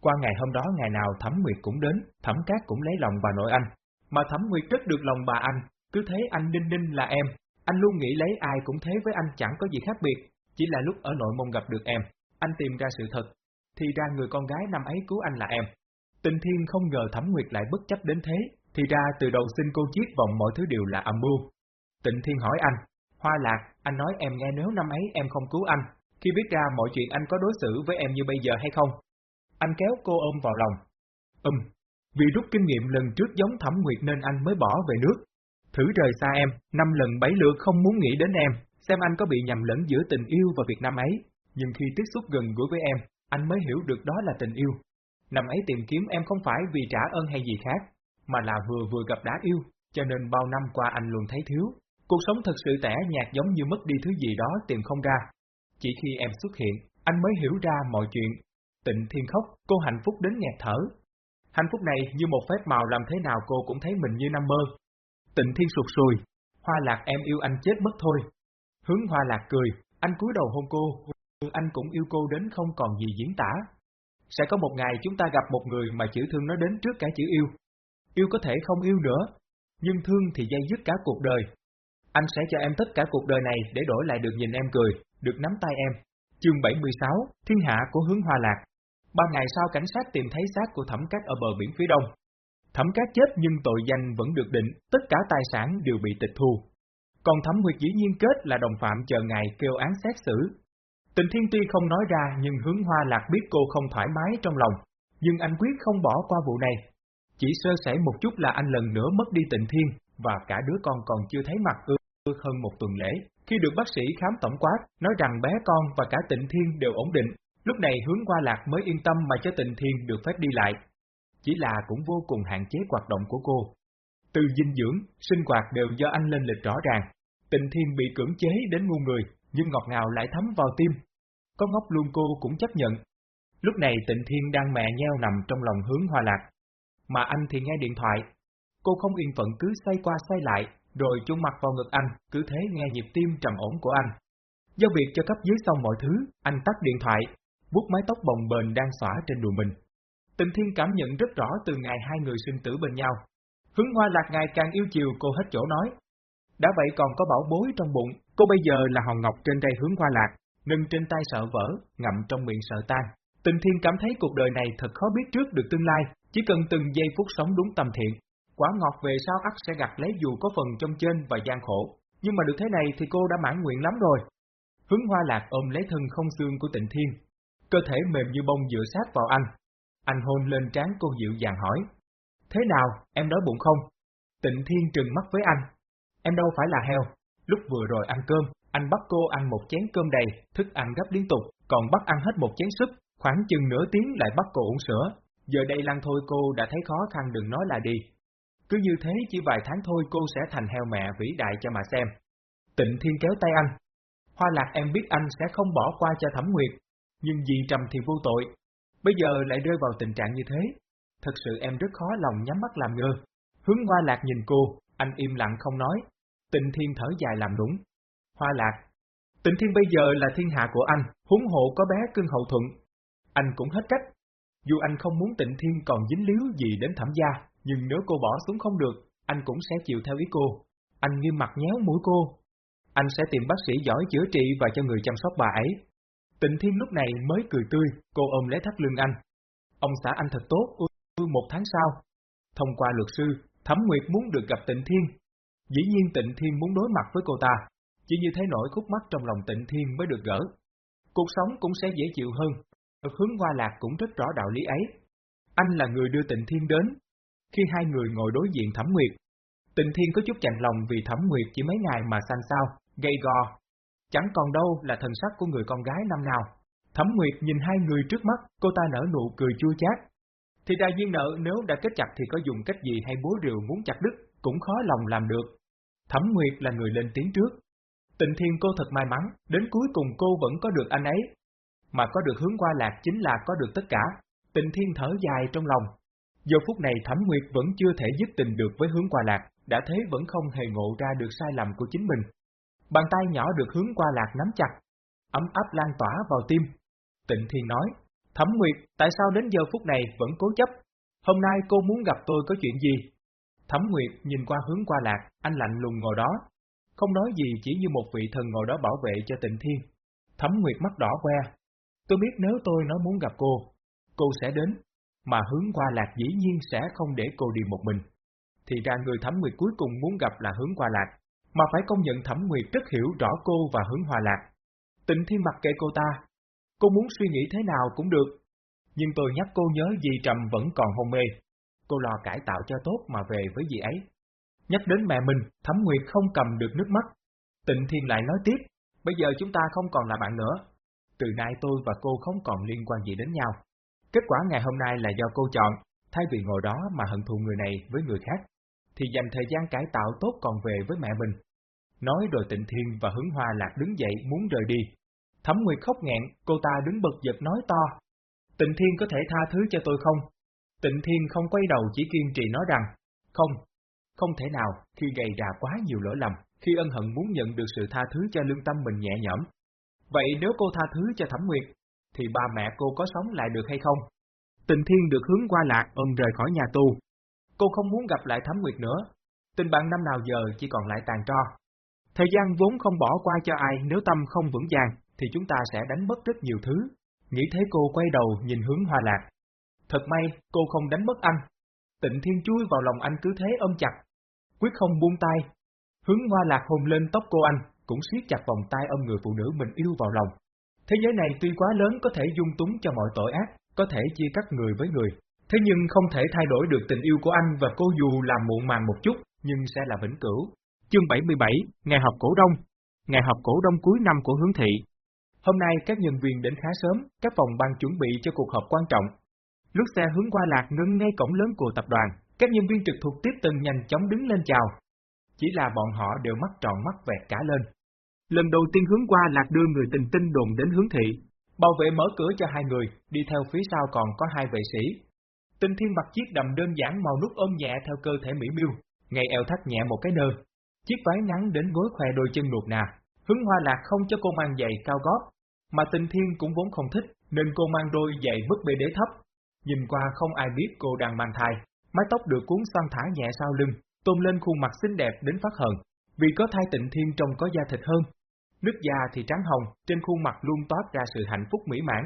Qua ngày hôm đó ngày nào Thẩm Nguyệt cũng đến, Thẩm Cát cũng lấy lòng bà nội anh. Mà Thẩm Nguyệt rất được lòng bà anh, cứ thấy anh đinh đinh là em. Anh luôn nghĩ lấy ai cũng thế với anh chẳng có gì khác biệt, chỉ là lúc ở nội môn gặp được em, anh tìm ra sự thật, thì ra người con gái năm ấy cứu anh là em. Tình thiên không ngờ Thẩm Nguyệt lại bất chấp đến thế, thì ra từ đầu sinh cô chiết vọng mọi thứ đều là âm mưu. Tịnh Thiên hỏi anh, Hoa Lạc, anh nói em nghe nếu năm ấy em không cứu anh, khi biết ra mọi chuyện anh có đối xử với em như bây giờ hay không? Anh kéo cô ôm vào lòng. Ừm, vì rút kinh nghiệm lần trước giống Thẩm Nguyệt nên anh mới bỏ về nước. Thử rời xa em, năm lần bảy lượt không muốn nghĩ đến em, xem anh có bị nhầm lẫn giữa tình yêu và việc năm ấy. Nhưng khi tiếp xúc gần gũi với em, anh mới hiểu được đó là tình yêu. Năm ấy tìm kiếm em không phải vì trả ơn hay gì khác, mà là vừa vừa gặp đã yêu, cho nên bao năm qua anh luôn thấy thiếu. Cuộc sống thật sự tẻ nhạt giống như mất đi thứ gì đó tìm không ra. Chỉ khi em xuất hiện, anh mới hiểu ra mọi chuyện. Tịnh thiên khóc, cô hạnh phúc đến nghẹt thở. Hạnh phúc này như một phép màu làm thế nào cô cũng thấy mình như năm mơ. Tịnh thiên sụt sùi, hoa lạc em yêu anh chết mất thôi. Hướng hoa lạc cười, anh cúi đầu hôn cô, anh cũng yêu cô đến không còn gì diễn tả. Sẽ có một ngày chúng ta gặp một người mà chữ thương nó đến trước cả chữ yêu. Yêu có thể không yêu nữa, nhưng thương thì dây dứt cả cuộc đời. Anh sẽ cho em tất cả cuộc đời này để đổi lại được nhìn em cười, được nắm tay em. Chương 76, Thiên hạ của hướng hoa lạc. Ba ngày sau cảnh sát tìm thấy xác của thẩm cách ở bờ biển phía đông. Thẩm cát chết nhưng tội danh vẫn được định, tất cả tài sản đều bị tịch thu. Còn thẩm Nguyệt dĩ nhiên kết là đồng phạm chờ ngày kêu án xét xử. Tình thiên tuy không nói ra nhưng hướng hoa lạc biết cô không thoải mái trong lòng, nhưng anh quyết không bỏ qua vụ này. Chỉ sơ sẩy một chút là anh lần nữa mất đi tịnh thiên, và cả đứa con còn chưa thấy mặt ư hơn một tuần lễ. Khi được bác sĩ khám tổng quát, nói rằng bé con và cả tịnh thiên đều ổn định, lúc này hướng qua lạc mới yên tâm mà cho tịnh thiên được phép đi lại. Chỉ là cũng vô cùng hạn chế hoạt động của cô. Từ dinh dưỡng, sinh hoạt đều do anh lên lịch rõ ràng. Tịnh thiên bị cưỡng chế đến ngu người, nhưng ngọt ngào lại thấm vào tim. Có ngốc luôn cô cũng chấp nhận. Lúc này tịnh thiên đang mẹ nheo nằm trong lòng hướng hoa lạc. Mà anh thì nghe điện thoại. Cô không yên phận cứ xoay qua xoay lại, rồi chung mặt vào ngực anh, cứ thế nghe nhịp tim trầm ổn của anh. Do việc cho cấp dưới xong mọi thứ, anh tắt điện thoại, vuốt mái tóc bồng bềnh đang xõa trên đùi mình. Tình thiên cảm nhận rất rõ từ ngày hai người sinh tử bên nhau. Hướng hoa lạc ngày càng yêu chiều cô hết chỗ nói. Đã vậy còn có bảo bối trong bụng, cô bây giờ là hòn ngọc trên tay hướng hoa lạc, nâng trên tay sợ vỡ, ngậm trong miệng sợ tan. Tình thiên cảm thấy cuộc đời này thật khó biết trước được tương lai, chỉ cần từng giây phút sống đúng tâm thiện, Quả ngọt về sau ắt sẽ gặt lấy dù có phần trong trên và gian khổ, nhưng mà được thế này thì cô đã mãn nguyện lắm rồi. Hướng hoa lạc ôm lấy thân không xương của tịnh thiên, cơ thể mềm như bông dựa sát vào anh. Anh hôn lên trán cô dịu dàng hỏi. Thế nào, em đói bụng không? Tịnh thiên trừng mắt với anh. Em đâu phải là heo. Lúc vừa rồi ăn cơm, anh bắt cô ăn một chén cơm đầy, thức ăn gấp liên tục, còn bắt ăn hết một chén súp, khoảng chừng nửa tiếng lại bắt cô uống sữa. Giờ đây lăng thôi cô đã thấy khó khăn đừng nói là đi, cứ như thế chỉ vài tháng thôi cô sẽ thành heo mẹ vĩ đại cho mà xem. Tịnh Thiên kéo tay anh. Hoa lạc em biết anh sẽ không bỏ qua cho Thẩm Nguyệt, nhưng vì Trầm thì vô tội. Bây giờ lại rơi vào tình trạng như thế. Thật sự em rất khó lòng nhắm mắt làm ngơ. Hướng Hoa lạc nhìn cô, anh im lặng không nói. Tịnh Thiên thở dài làm đúng. Hoa lạc. Tịnh Thiên bây giờ là thiên hạ của anh, huống hộ có bé cưng hậu thuận. Anh cũng hết cách. Dù anh không muốn Tịnh Thiên còn dính líu gì đến thẩm gia, nhưng nếu cô bỏ xuống không được, anh cũng sẽ chịu theo ý cô. Anh nghiêm mặt nhéo mũi cô. Anh sẽ tìm bác sĩ giỏi chữa trị và cho người chăm sóc bà ấy. Tịnh Thiên lúc này mới cười tươi, cô ôm lấy thắt lưng anh. Ông xã anh thật tốt, ư một tháng sau. Thông qua luật sư, Thẩm Nguyệt muốn được gặp Tịnh Thiên. Dĩ nhiên Tịnh Thiên muốn đối mặt với cô ta, chỉ như thế nỗi khúc mắc trong lòng Tịnh Thiên mới được gỡ. Cuộc sống cũng sẽ dễ chịu hơn. Hướng Hoa Lạc cũng rất rõ đạo lý ấy. Anh là người đưa Tịnh Thiên đến, khi hai người ngồi đối diện Thẩm Nguyệt, Tịnh Thiên có chút chạnh lòng vì Thẩm Nguyệt chỉ mấy ngày mà xanh sao, gây gò chẳng còn đâu là thần sắc của người con gái năm nào. Thẩm Nguyệt nhìn hai người trước mắt, cô ta nở nụ cười chua chát. Thì ra duyên nợ nếu đã kết chặt thì có dùng cách gì hay bố rượu muốn chặt đứt, cũng khó lòng làm được. Thẩm Nguyệt là người lên tiếng trước. Tịnh Thiên cô thật may mắn, đến cuối cùng cô vẫn có được anh ấy. Mà có được hướng qua lạc chính là có được tất cả. Tịnh Thiên thở dài trong lòng. Giờ phút này Thẩm Nguyệt vẫn chưa thể dứt tình được với hướng qua lạc, đã thế vẫn không hề ngộ ra được sai lầm của chính mình. Bàn tay nhỏ được hướng qua lạc nắm chặt, ấm áp lan tỏa vào tim. Tịnh Thiên nói, Thẩm Nguyệt, tại sao đến giờ phút này vẫn cố chấp? Hôm nay cô muốn gặp tôi có chuyện gì? Thẩm Nguyệt nhìn qua hướng qua lạc, anh lạnh lùng ngồi đó. Không nói gì chỉ như một vị thần ngồi đó bảo vệ cho tịnh thiên. Thẩm Nguyệt mắt đỏ que. Tôi biết nếu tôi nói muốn gặp cô, cô sẽ đến, mà hướng qua lạc dĩ nhiên sẽ không để cô đi một mình. Thì ra người Thẩm Nguyệt cuối cùng muốn gặp là hướng qua lạc, mà phải công nhận Thẩm Nguyệt rất hiểu rõ cô và hướng hòa lạc. Tịnh thiên mặc kệ cô ta, cô muốn suy nghĩ thế nào cũng được. Nhưng tôi nhắc cô nhớ dì Trầm vẫn còn hôn mê, cô lo cải tạo cho tốt mà về với dì ấy. Nhắc đến mẹ mình, Thẩm Nguyệt không cầm được nước mắt. Tịnh Thiên lại nói tiếp, bây giờ chúng ta không còn là bạn nữa. Từ nay tôi và cô không còn liên quan gì đến nhau. Kết quả ngày hôm nay là do cô chọn, thay vì ngồi đó mà hận thù người này với người khác, thì dành thời gian cải tạo tốt còn về với mẹ mình. Nói rồi Tịnh Thiên và Hứng Hoa Lạc đứng dậy muốn rời đi. Thẩm Nguyệt khóc nghẹn, cô ta đứng bật giật nói to. Tịnh Thiên có thể tha thứ cho tôi không? Tịnh Thiên không quay đầu chỉ kiên trì nói rằng, không, không thể nào, khi gây ra quá nhiều lỗi lầm, khi ân hận muốn nhận được sự tha thứ cho lương tâm mình nhẹ nhõm. Vậy nếu cô tha thứ cho Thẩm Nguyệt, thì ba mẹ cô có sống lại được hay không? Tịnh Thiên được hướng qua lạc ôm rời khỏi nhà tu. Cô không muốn gặp lại Thẩm Nguyệt nữa. Tình bạn năm nào giờ chỉ còn lại tàn tro. Thời gian vốn không bỏ qua cho ai nếu tâm không vững vàng, thì chúng ta sẽ đánh mất rất nhiều thứ. Nghĩ thế cô quay đầu nhìn hướng hoa lạc, Thật may, cô không đánh mất anh. Tịnh Thiên chui vào lòng anh cứ thế ôm chặt. Quyết không buông tay. Hướng hoa lạc hôn lên tóc cô anh, cũng siết chặt vòng tay ôm người phụ nữ mình yêu vào lòng. Thế giới này tuy quá lớn có thể dung túng cho mọi tội ác, có thể chia cắt người với người. Thế nhưng không thể thay đổi được tình yêu của anh và cô dù làm muộn màng một chút, nhưng sẽ là vĩnh cửu. Chương 77, Ngày họp cổ đông Ngày họp cổ đông cuối năm của hướng thị Hôm nay các nhân viên đến khá sớm, các phòng ban chuẩn bị cho cuộc họp quan trọng, Lúc xe hướng qua lạc ngưng ngay cổng lớn của tập đoàn, các nhân viên trực thuộc tiếp tân nhanh chóng đứng lên chào. Chỉ là bọn họ đều mắt tròn mắt vẹt cả lên. Lần đầu tiên hướng qua lạc đưa người tình tinh đồn đến hướng thị. Bảo vệ mở cửa cho hai người, đi theo phía sau còn có hai vệ sĩ. Tinh thiên mặc chiếc đầm đơn giản màu nút ôm nhẹ theo cơ thể mỹ miêu, ngay eo thắt nhẹ một cái nơ. Chiếc váy ngắn đến gối khoe đôi chân nuột nà. Hướng hoa lạc không cho cô mang giày cao gót, mà tinh thiên cũng vốn không thích, nên cô mang đôi giày bất bê đế thấp, Nhìn qua không ai biết cô đang mang thai, mái tóc được cuốn xoăn thả nhẹ sau lưng, tôn lên khuôn mặt xinh đẹp đến phát hờn. vì có thai tịnh thiên trông có da thịt hơn. Nước da thì trắng hồng, trên khuôn mặt luôn toát ra sự hạnh phúc mỹ mãn.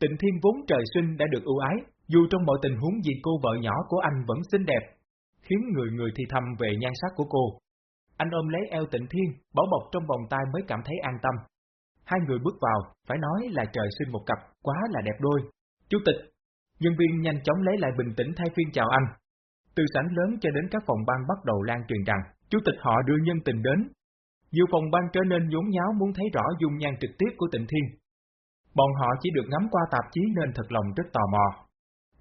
Tịnh thiên vốn trời sinh đã được ưu ái, dù trong mọi tình huống gì cô vợ nhỏ của anh vẫn xinh đẹp, khiến người người thì thầm về nhan sắc của cô. Anh ôm lấy eo tịnh thiên, bảo bọc trong vòng tay mới cảm thấy an tâm. Hai người bước vào, phải nói là trời sinh một cặp, quá là đẹp đôi. Chủ tịch, Nhân viên nhanh chóng lấy lại bình tĩnh thay phiên chào anh. Từ sảnh lớn cho đến các phòng ban bắt đầu lan truyền rằng, chủ tịch họ đưa nhân tình đến. Nhiều phòng ban trở nên nhốn nháo muốn thấy rõ dung nhan trực tiếp của tịnh thiên. Bọn họ chỉ được ngắm qua tạp chí nên thật lòng rất tò mò.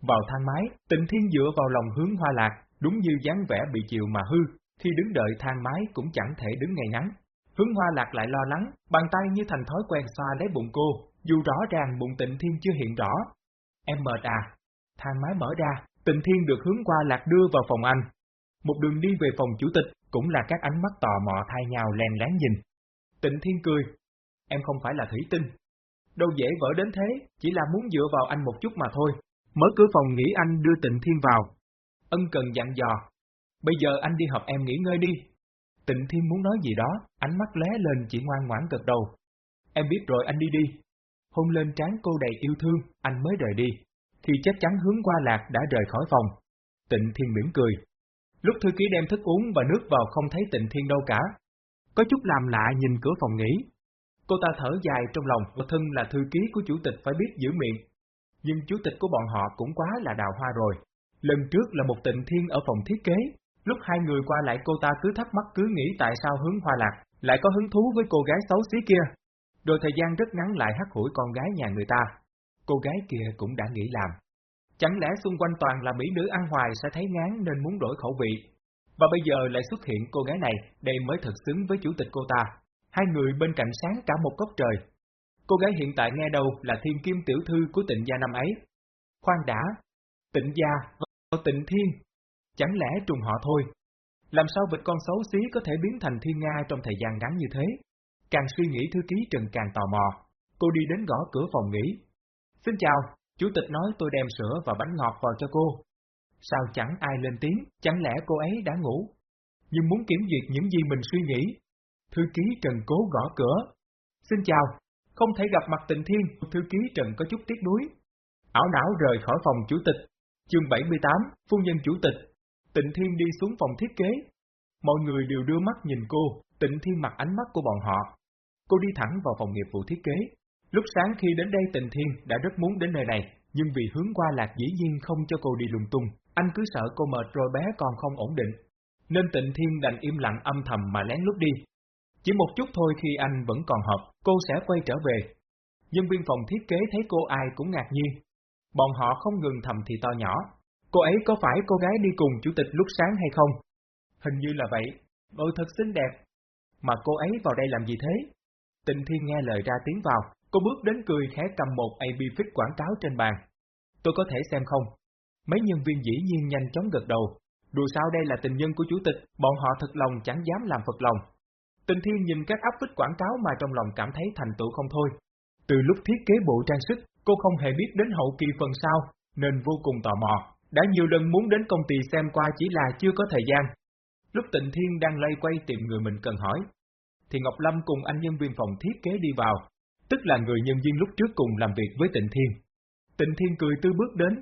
Vào thang máy, tịnh thiên dựa vào lòng hướng hoa lạc, đúng như dáng vẻ bị chiều mà hư, khi đứng đợi thang máy cũng chẳng thể đứng ngay ngắn. Hướng hoa lạc lại lo lắng, bàn tay như thành thói quen xoa lấy bụng cô, dù rõ ràng bụng tịnh thiên chưa hiện rõ, Em mệt à? Thang máy mở ra, tịnh thiên được hướng qua lạc đưa vào phòng anh. Một đường đi về phòng chủ tịch, cũng là các ánh mắt tò mò thay nhau len lén nhìn. Tịnh thiên cười. Em không phải là thủy tinh. Đâu dễ vỡ đến thế, chỉ là muốn dựa vào anh một chút mà thôi. Mở cửa phòng nghỉ anh đưa tịnh thiên vào. Ân cần dặn dò. Bây giờ anh đi học em nghỉ ngơi đi. Tịnh thiên muốn nói gì đó, ánh mắt lé lên chỉ ngoan ngoãn gật đầu. Em biết rồi anh đi đi, hôn lên trán cô đầy yêu thương, anh mới rời đi. Thì chắc chắn hướng qua lạc đã rời khỏi phòng. Tịnh Thiên mỉm cười. Lúc thư ký đem thức uống và nước vào không thấy Tịnh Thiên đâu cả. Có chút làm lạ nhìn cửa phòng nghỉ. Cô ta thở dài trong lòng, thân là thư ký của chủ tịch phải biết giữ miệng. Nhưng chủ tịch của bọn họ cũng quá là đào hoa rồi. Lần trước là một Tịnh Thiên ở phòng thiết kế, lúc hai người qua lại cô ta cứ thắc mắc cứ nghĩ tại sao hướng hoa lạc Lại có hứng thú với cô gái xấu xí kia. Rồi thời gian rất ngắn lại hắt hủi con gái nhà người ta. Cô gái kia cũng đã nghĩ làm. Chẳng lẽ xung quanh toàn là mỹ nữ ăn hoài sẽ thấy ngán nên muốn đổi khẩu vị. Và bây giờ lại xuất hiện cô gái này, đây mới thật xứng với chủ tịch cô ta. Hai người bên cạnh sáng cả một cốc trời. Cô gái hiện tại nghe đầu là thiên kim tiểu thư của tịnh gia năm ấy. Khoan đã, tịnh gia và tịnh thiên. Chẳng lẽ trùng họ thôi? Làm sao vịt con xấu xí có thể biến thành thiên nga trong thời gian ngắn như thế? Càng suy nghĩ thư ký Trần càng tò mò. Cô đi đến gõ cửa phòng nghỉ. Xin chào, chủ tịch nói tôi đem sữa và bánh ngọt vào cho cô. Sao chẳng ai lên tiếng, chẳng lẽ cô ấy đã ngủ? Nhưng muốn kiểm duyệt những gì mình suy nghĩ. Thư ký Trần cố gõ cửa. Xin chào, không thể gặp mặt tịnh thiên, thư ký Trần có chút tiếc nuối. Ảo não rời khỏi phòng chủ tịch. Chương 78, Phu nhân chủ tịch. Tịnh thiên đi xuống phòng thiết kế. Mọi người đều đưa mắt nhìn cô, tịnh thiên mặc ánh mắt của bọn họ. Cô đi thẳng vào phòng nghiệp vụ thiết kế. Lúc sáng khi đến đây tịnh thiên đã rất muốn đến nơi này, nhưng vì hướng qua lạc dĩ nhiên không cho cô đi lung tung, anh cứ sợ cô mệt rồi bé còn không ổn định. Nên tịnh thiên đành im lặng âm thầm mà lén lút đi, chỉ một chút thôi khi anh vẫn còn họp, cô sẽ quay trở về. Nhân viên phòng thiết kế thấy cô ai cũng ngạc nhiên. Bọn họ không ngừng thầm thì to nhỏ. Cô ấy có phải cô gái đi cùng chủ tịch lúc sáng hay không? Hình như là vậy. Ôi thật xinh đẹp. Mà cô ấy vào đây làm gì thế? Tịnh Thiên nghe lời ra tiếng vào, cô bước đến cười khẽ cầm một AB fix quảng cáo trên bàn. Tôi có thể xem không? Mấy nhân viên dĩ nhiên nhanh chóng gật đầu. Đùa sao đây là tình nhân của chủ tịch, bọn họ thật lòng chẳng dám làm phật lòng. Tình Thiên nhìn các áp phích quảng cáo mà trong lòng cảm thấy thành tựu không thôi. Từ lúc thiết kế bộ trang sức, cô không hề biết đến hậu kỳ phần sau, nên vô cùng tò mò. Đã nhiều lần muốn đến công ty xem qua chỉ là chưa có thời gian. Lúc Tịnh Thiên đang lây quay tìm người mình cần hỏi, thì Ngọc Lâm cùng anh nhân viên phòng thiết kế đi vào, tức là người nhân viên lúc trước cùng làm việc với Tịnh Thiên. Tịnh Thiên cười tư bước đến.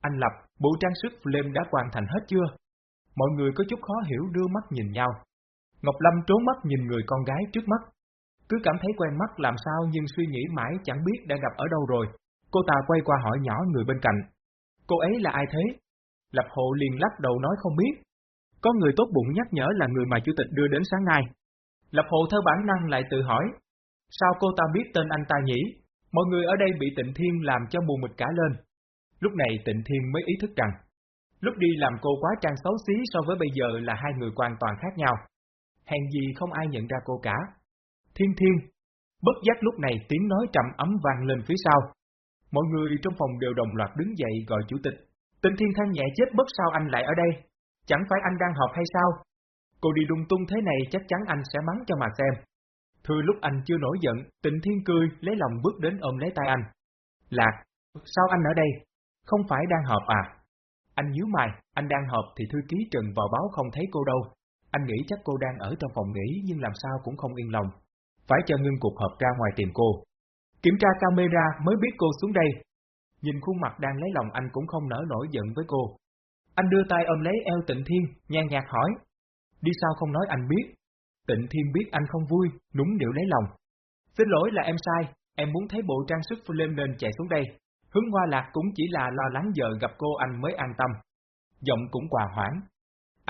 Anh Lập, bộ trang sức flame đã hoàn thành hết chưa? Mọi người có chút khó hiểu đưa mắt nhìn nhau. Ngọc Lâm trốn mắt nhìn người con gái trước mắt. Cứ cảm thấy quen mắt làm sao nhưng suy nghĩ mãi chẳng biết đã gặp ở đâu rồi. Cô ta quay qua hỏi nhỏ người bên cạnh. Cô ấy là ai thế? Lập hộ liền lắc đầu nói không biết. Có người tốt bụng nhắc nhở là người mà chủ tịch đưa đến sáng nay. Lập hộ theo bản năng lại tự hỏi. Sao cô ta biết tên anh ta nhỉ? Mọi người ở đây bị tịnh thiên làm cho mù mịt cả lên. Lúc này tịnh thiên mới ý thức rằng, lúc đi làm cô quá trang xấu xí so với bây giờ là hai người hoàn toàn khác nhau hèn gì không ai nhận ra cô cả. Thiên thiên, bất giác lúc này tiếng nói trầm ấm vang lên phía sau. Mọi người trong phòng đều đồng loạt đứng dậy gọi chủ tịch. Tịnh thiên than nhẹ chết bất sao anh lại ở đây, chẳng phải anh đang họp hay sao? Cô đi lung tung thế này chắc chắn anh sẽ mắng cho mà xem. Thưa lúc anh chưa nổi giận, tịnh thiên cười, lấy lòng bước đến ôm lấy tay anh. Lạc, sao anh ở đây? Không phải đang họp à? Anh nhíu mày, anh đang họp thì thư ký Trần vào báo không thấy cô đâu. Anh nghĩ chắc cô đang ở trong phòng nghỉ nhưng làm sao cũng không yên lòng. Phải cho ngưng cuộc họp ra ngoài tìm cô. Kiểm tra camera mới biết cô xuống đây. Nhìn khuôn mặt đang lấy lòng anh cũng không nở nổi giận với cô. Anh đưa tay ôm lấy eo tịnh thiên, nhàn nhạt hỏi. Đi sao không nói anh biết? Tịnh thiên biết anh không vui, núng điệu lấy lòng. Xin lỗi là em sai, em muốn thấy bộ trang sức lên nên chạy xuống đây. Hướng hoa lạc cũng chỉ là lo lắng giờ gặp cô anh mới an tâm. Giọng cũng quà hoãn,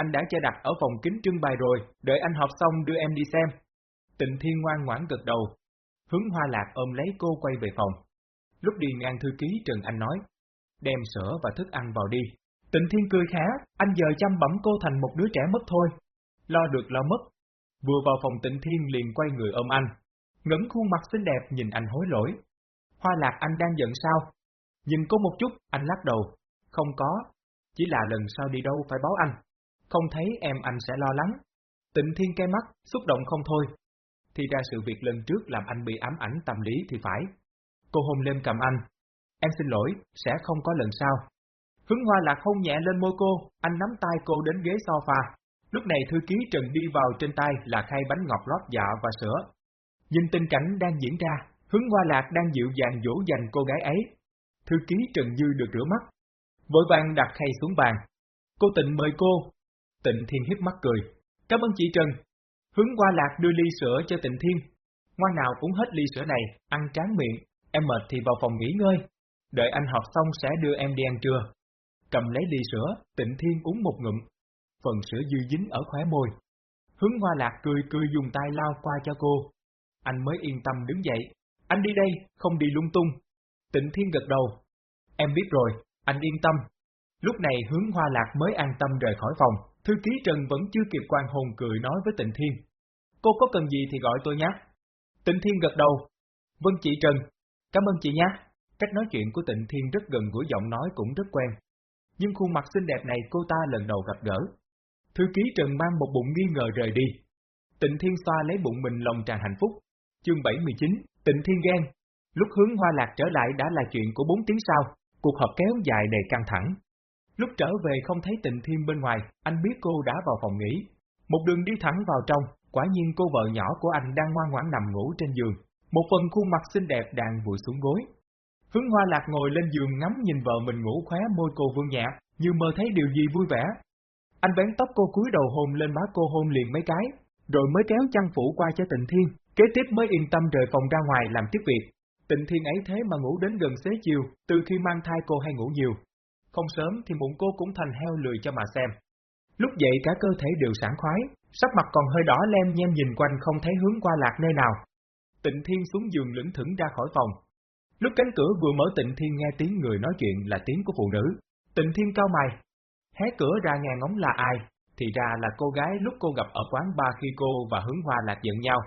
anh đã cho đặt ở phòng kính trưng bày rồi, đợi anh họp xong đưa em đi xem. Tịnh Thiên ngoan ngoãn gật đầu. Hướng Hoa Lạc ôm lấy cô quay về phòng. Lúc đi ngang thư ký Trần Anh nói, đem sữa và thức ăn vào đi. Tịnh Thiên cười khá, anh giờ chăm bẩm cô thành một đứa trẻ mất thôi. Lo được lo mất. Vừa vào phòng Tịnh Thiên liền quay người ôm anh. Ngấn khuôn mặt xinh đẹp nhìn anh hối lỗi. Hoa Lạc anh đang giận sao? Nhìn cô một chút, anh lắc đầu. Không có, chỉ là lần sau đi đâu phải báo anh không thấy em anh sẽ lo lắng. Tịnh thiên cái mắt, xúc động không thôi. Thì ra sự việc lần trước làm anh bị ám ảnh tâm lý thì phải. Cô hôn lên cầm anh. Em xin lỗi, sẽ không có lần sau. Hướng hoa lạc hôn nhẹ lên môi cô, anh nắm tay cô đến ghế sofa. Lúc này thư ký Trần đi vào trên tay là khay bánh ngọt lót dạ và sữa. Nhìn tình cảnh đang diễn ra, hướng hoa lạc đang dịu dàng dỗ dành cô gái ấy. Thư ký Trần Dư được rửa mắt. Vội vàng đặt khay xuống bàn. Cô tịnh mời cô, Tịnh Thiên hiếp mắt cười. Cảm ơn chị Trần. Hướng qua lạc đưa ly sữa cho Tịnh Thiên. Ngoan nào cũng hết ly sữa này, ăn tráng miệng, em mệt thì vào phòng nghỉ ngơi. Đợi anh học xong sẽ đưa em đi ăn trưa. Cầm lấy ly sữa, Tịnh Thiên uống một ngụm. Phần sữa dư dính ở khóe môi. Hướng hoa lạc cười cười dùng tay lao qua cho cô. Anh mới yên tâm đứng dậy. Anh đi đây, không đi lung tung. Tịnh Thiên gật đầu. Em biết rồi, anh yên tâm. Lúc này hướng hoa lạc mới an tâm rời khỏi phòng. Thư ký Trần vẫn chưa kịp quan hồn cười nói với Tịnh Thiên. Cô có cần gì thì gọi tôi nhé. Tịnh Thiên gật đầu. Vâng chị Trần, cảm ơn chị nhé. Cách nói chuyện của Tịnh Thiên rất gần gũi giọng nói cũng rất quen. Nhưng khuôn mặt xinh đẹp này cô ta lần đầu gặp gỡ. Thư ký Trần mang một bụng nghi ngờ rời đi. Tịnh Thiên xoa lấy bụng mình lòng tràn hạnh phúc. Chương 79, Tịnh Thiên ghen. Lúc hướng hoa lạc trở lại đã là chuyện của 4 tiếng sau, cuộc họp kéo dài đầy căng thẳng. Lúc trở về không thấy Tịnh Thiên bên ngoài, anh biết cô đã vào phòng nghỉ. Một đường đi thẳng vào trong, quả nhiên cô vợ nhỏ của anh đang ngoan ngoãn nằm ngủ trên giường. Một phần khuôn mặt xinh đẹp đang vùi xuống gối. Hướng hoa lạc ngồi lên giường ngắm nhìn vợ mình ngủ khóe môi cô vương nhẹ, như mơ thấy điều gì vui vẻ. Anh bén tóc cô cúi đầu hôn lên má cô hôn liền mấy cái, rồi mới kéo chăn phủ qua cho tịnh thiên, kế tiếp mới yên tâm rời phòng ra ngoài làm tiếp việc. Tịnh thiên ấy thế mà ngủ đến gần xế chiều, từ khi mang thai cô hay ngủ nhiều. Không sớm thì bụng cô cũng thành heo lười cho mà xem. Lúc dậy cả cơ thể đều sảng khoái, sắc mặt còn hơi đỏ lem nhem nhìn quanh không thấy hướng qua lạc nơi nào. Tịnh thiên xuống giường lững thững ra khỏi phòng, Lúc cánh cửa vừa mở tịnh thiên nghe tiếng người nói chuyện là tiếng của phụ nữ. Tịnh thiên cao mày. Hé cửa ra nghe ngóng là ai, thì ra là cô gái lúc cô gặp ở quán ba khi cô và hướng hoa lạc giận nhau.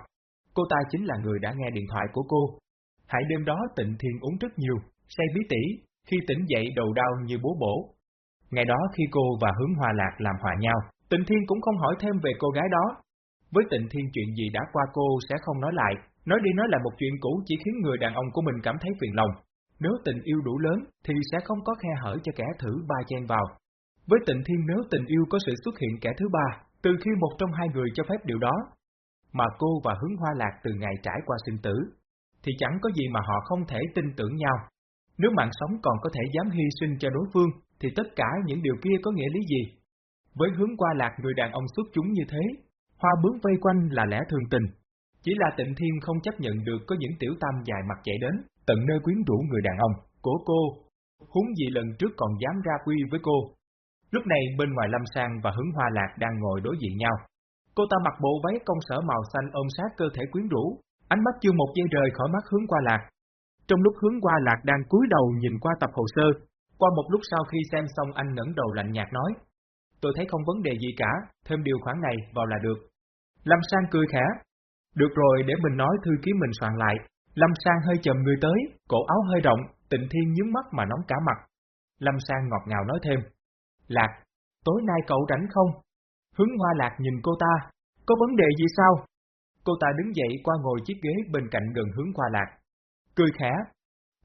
Cô ta chính là người đã nghe điện thoại của cô. Hãy đêm đó tịnh thiên uống rất nhiều, say bí tỉ, khi tỉnh dậy đầu đau như bố bổ. Ngày đó khi cô và hướng hoa lạc làm hòa nhau, tịnh thiên cũng không hỏi thêm về cô gái đó. Với tịnh thiên chuyện gì đã qua cô sẽ không nói lại, Nói đi nói lại một chuyện cũ chỉ khiến người đàn ông của mình cảm thấy phiền lòng. Nếu tình yêu đủ lớn thì sẽ không có khe hở cho kẻ thử ba chen vào. Với tịnh thiên nếu tình yêu có sự xuất hiện kẻ thứ ba, từ khi một trong hai người cho phép điều đó, mà cô và hướng hoa lạc từ ngày trải qua sinh tử, thì chẳng có gì mà họ không thể tin tưởng nhau. Nếu mạng sống còn có thể dám hy sinh cho đối phương, thì tất cả những điều kia có nghĩa lý gì? Với hướng qua lạc người đàn ông xuất chúng như thế, hoa bướm vây quanh là lẽ thường tình, chỉ là tịnh thiên không chấp nhận được có những tiểu tam dài mặt chạy đến, tận nơi quyến rũ người đàn ông, của cô. Huống gì lần trước còn dám ra quy với cô. Lúc này bên ngoài Lâm Sang và Hướng Hoa Lạc đang ngồi đối diện nhau. Cô ta mặc bộ váy công sở màu xanh ôm sát cơ thể quyến rũ, ánh mắt chưa một giây rời khỏi mắt Hướng Hoa Lạc. Trong lúc Hướng Hoa Lạc đang cúi đầu nhìn qua tập hồ sơ, qua một lúc sau khi xem xong anh ngẩng đầu lạnh nhạt nói. Tôi thấy không vấn đề gì cả, thêm điều khoản này vào là được. Lâm Sang cười khẽ, được rồi để mình nói thư ký mình soạn lại. Lâm Sang hơi chậm người tới, cổ áo hơi rộng, tịnh thiên nhướng mắt mà nóng cả mặt. Lâm Sang ngọt ngào nói thêm. Lạc, tối nay cậu rảnh không? Hướng hoa lạc nhìn cô ta, có vấn đề gì sao? Cô ta đứng dậy qua ngồi chiếc ghế bên cạnh gần hướng hoa lạc. Cười khẽ,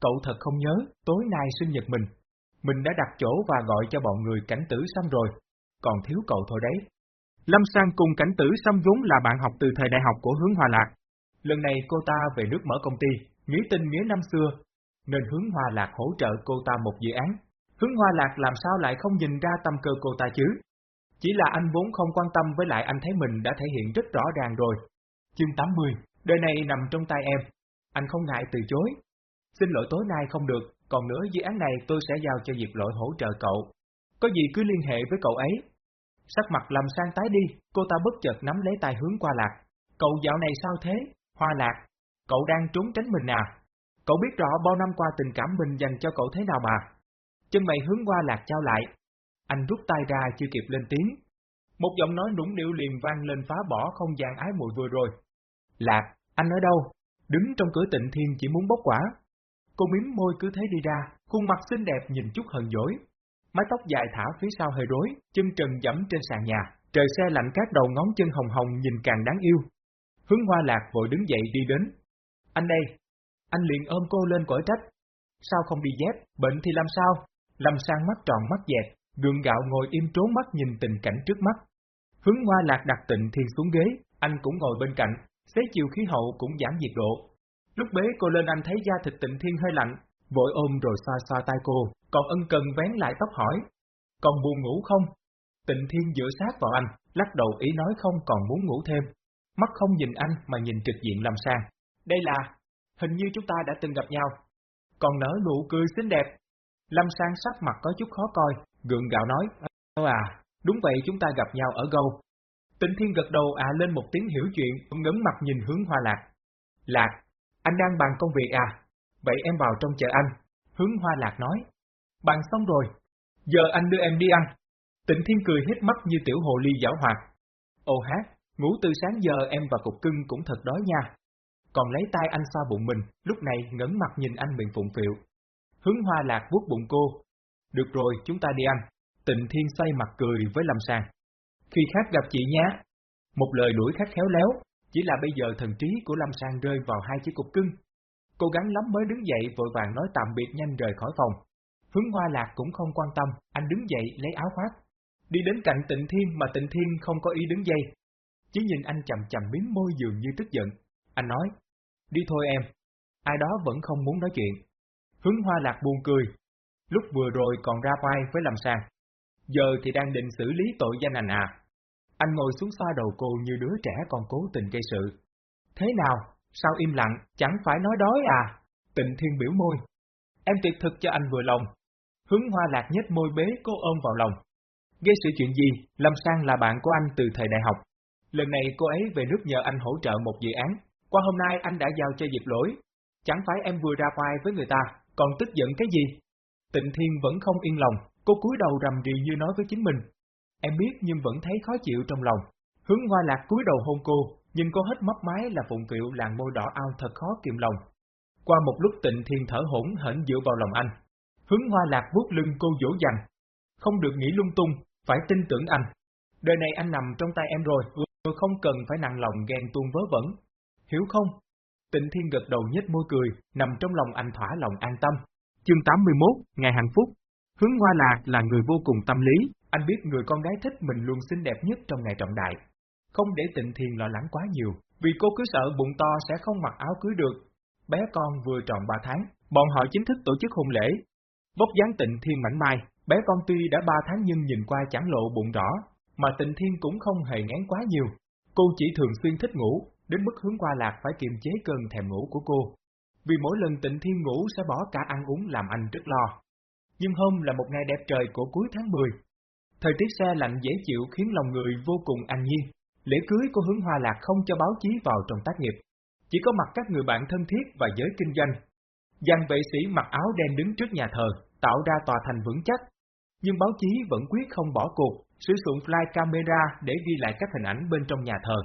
cậu thật không nhớ, tối nay sinh nhật mình. Mình đã đặt chỗ và gọi cho bọn người cảnh tử xong rồi, còn thiếu cậu thôi đấy. Lâm Sang cùng cảnh tử xăm vốn là bạn học từ thời đại học của hướng Hòa Lạc. Lần này cô ta về nước mở công ty, nghĩ tình nghĩa năm xưa, nên hướng Hòa Lạc hỗ trợ cô ta một dự án. Hướng Hòa Lạc làm sao lại không nhìn ra tâm cơ cô ta chứ? Chỉ là anh vốn không quan tâm với lại anh thấy mình đã thể hiện rất rõ ràng rồi. Chương 80, đời này nằm trong tay em. Anh không ngại từ chối. Xin lỗi tối nay không được, còn nữa dự án này tôi sẽ giao cho Diệp Lỗi hỗ trợ cậu. Có gì cứ liên hệ với cậu ấy, Sắc mặt làm sang tái đi, cô ta bất chợt nắm lấy tay hướng qua lạc. Cậu dạo này sao thế? Hoa lạc, cậu đang trốn tránh mình à? Cậu biết rõ bao năm qua tình cảm mình dành cho cậu thế nào mà. Chân mày hướng qua lạc trao lại. Anh rút tay ra chưa kịp lên tiếng. Một giọng nói nũng nịu liền vang lên phá bỏ không gian ái muội vừa rồi. Lạc, anh ở đâu? Đứng trong cửa tịnh thiên chỉ muốn bốc quả. Cô miếm môi cứ thế đi ra, khuôn mặt xinh đẹp nhìn chút hờn dỗi, mái tóc dài thả phía sau hơi rối, chân trần dẫm trên sàn nhà, trời xe lạnh các đầu ngón chân hồng hồng nhìn càng đáng yêu. Hướng hoa lạc vội đứng dậy đi đến. Anh đây! Anh liền ôm cô lên cõi trách. Sao không đi dép, bệnh thì làm sao? Lâm sang mắt tròn mắt dẹt, gượng gạo ngồi im trốn mắt nhìn tình cảnh trước mắt. Hướng hoa lạc đặt tịnh thiên xuống ghế, anh cũng ngồi bên cạnh, xế chiều khí hậu cũng giảm nhiệt độ. Lúc bế cô lên anh thấy da thịt tịnh thiên hơi lạnh, vội ôm rồi xoa xoa tay cô, còn ân cần vén lại tóc hỏi. Còn buồn ngủ không? Tịnh thiên dựa sát vào anh, lắc đầu ý nói không còn muốn ngủ thêm. Mắt không nhìn anh mà nhìn trực diện làm sang. Đây là, hình như chúng ta đã từng gặp nhau. Còn nở nụ cười xinh đẹp. Lâm Sang sắc mặt có chút khó coi, gượng gạo nói, Ơ à, đúng vậy chúng ta gặp nhau ở gâu. Tịnh Thiên gật đầu à lên một tiếng hiểu chuyện, ngấn mặt nhìn hướng Hoa Lạc. Lạc, anh đang bàn công việc à? Vậy em vào trong chợ anh. Hướng Hoa Lạc nói. Bàn xong rồi. Giờ anh đưa em đi ăn. Tịnh Thiên cười hết mắt như tiểu hồ ly giảo hoạt. Ô hát, ngủ từ sáng giờ em và cục cưng cũng thật đói nha. Còn lấy tay anh xoa bụng mình, lúc này ngấn mặt nhìn anh miệng phụng phiệu. Hướng Hoa Lạc vuốt bụng cô. Được rồi, chúng ta đi ăn. Tịnh Thiên xoay mặt cười với Lâm sàng. Khi khác gặp chị nhé. Một lời đuổi khách khéo léo, chỉ là bây giờ thần trí của Lâm Sang rơi vào hai chiếc cục cưng. Cố gắng lắm mới đứng dậy vội vàng nói tạm biệt nhanh rời khỏi phòng. Hướng Hoa Lạc cũng không quan tâm, anh đứng dậy lấy áo khoác. Đi đến cạnh Tịnh Thiên mà Tịnh Thiên không có ý đứng dây. Chỉ nhìn anh chậm chậm miếm môi dường như tức giận. Anh nói, đi thôi em. Ai đó vẫn không muốn nói chuyện. Hướng Hoa Lạc buồn cười. Lúc vừa rồi còn ra vai với Lâm Sang. Giờ thì đang định xử lý tội danh anh à. Anh ngồi xuống xoa đầu cô như đứa trẻ còn cố tình gây sự. Thế nào, sao im lặng, chẳng phải nói đói à? Tịnh thiên biểu môi. Em tuyệt thực cho anh vừa lòng. Hướng hoa lạc nhếch môi bế cô ôm vào lòng. Gây sự chuyện gì, Lâm Sang là bạn của anh từ thời đại học. Lần này cô ấy về nước nhờ anh hỗ trợ một dự án. Qua hôm nay anh đã giao cho dịp lỗi. Chẳng phải em vừa ra ngoài với người ta, còn tức giận cái gì? Tịnh Thiên vẫn không yên lòng, cô cúi đầu rầm rì như nói với chính mình. Em biết nhưng vẫn thấy khó chịu trong lòng. Hướng hoa lạc cúi đầu hôn cô, nhưng cô hết mắt mái là phụng kiệu làn môi đỏ ao thật khó kiềm lòng. Qua một lúc tịnh thiên thở hỗn hển dựa vào lòng anh. Hướng hoa lạc vuốt lưng cô dỗ dành. Không được nghĩ lung tung, phải tin tưởng anh. Đời này anh nằm trong tay em rồi, tôi không cần phải nặng lòng ghen tuông vớ vẩn. Hiểu không? Tịnh thiên gật đầu nhếch môi cười, nằm trong lòng anh thỏa lòng an tâm. Chương 81, Ngày hạnh phúc. Hướng Hoa Lạc là người vô cùng tâm lý, anh biết người con gái thích mình luôn xinh đẹp nhất trong ngày trọng đại. Không để tịnh thiền lo lắng quá nhiều, vì cô cứ sợ bụng to sẽ không mặc áo cưới được. Bé con vừa tròn 3 tháng, bọn họ chính thức tổ chức hôn lễ. Vóc dáng tịnh thiên mảnh mai, bé con tuy đã 3 tháng nhưng nhìn qua chẳng lộ bụng rõ, mà tịnh thiên cũng không hề ngán quá nhiều. Cô chỉ thường xuyên thích ngủ, đến mức hướng qua lạc phải kiềm chế cơn thèm ngủ của cô. Vì mỗi lần tịnh thiên ngủ sẽ bỏ cả ăn uống làm anh rất lo. Nhưng hôm là một ngày đẹp trời của cuối tháng 10, Thời tiết xe lạnh dễ chịu khiến lòng người vô cùng an nhiên. Lễ cưới của hướng hoa lạc không cho báo chí vào trong tác nghiệp. Chỉ có mặt các người bạn thân thiết và giới kinh doanh. Giang vệ sĩ mặc áo đen đứng trước nhà thờ, tạo ra tòa thành vững chắc. Nhưng báo chí vẫn quyết không bỏ cuộc, sử dụng fly camera để ghi lại các hình ảnh bên trong nhà thờ.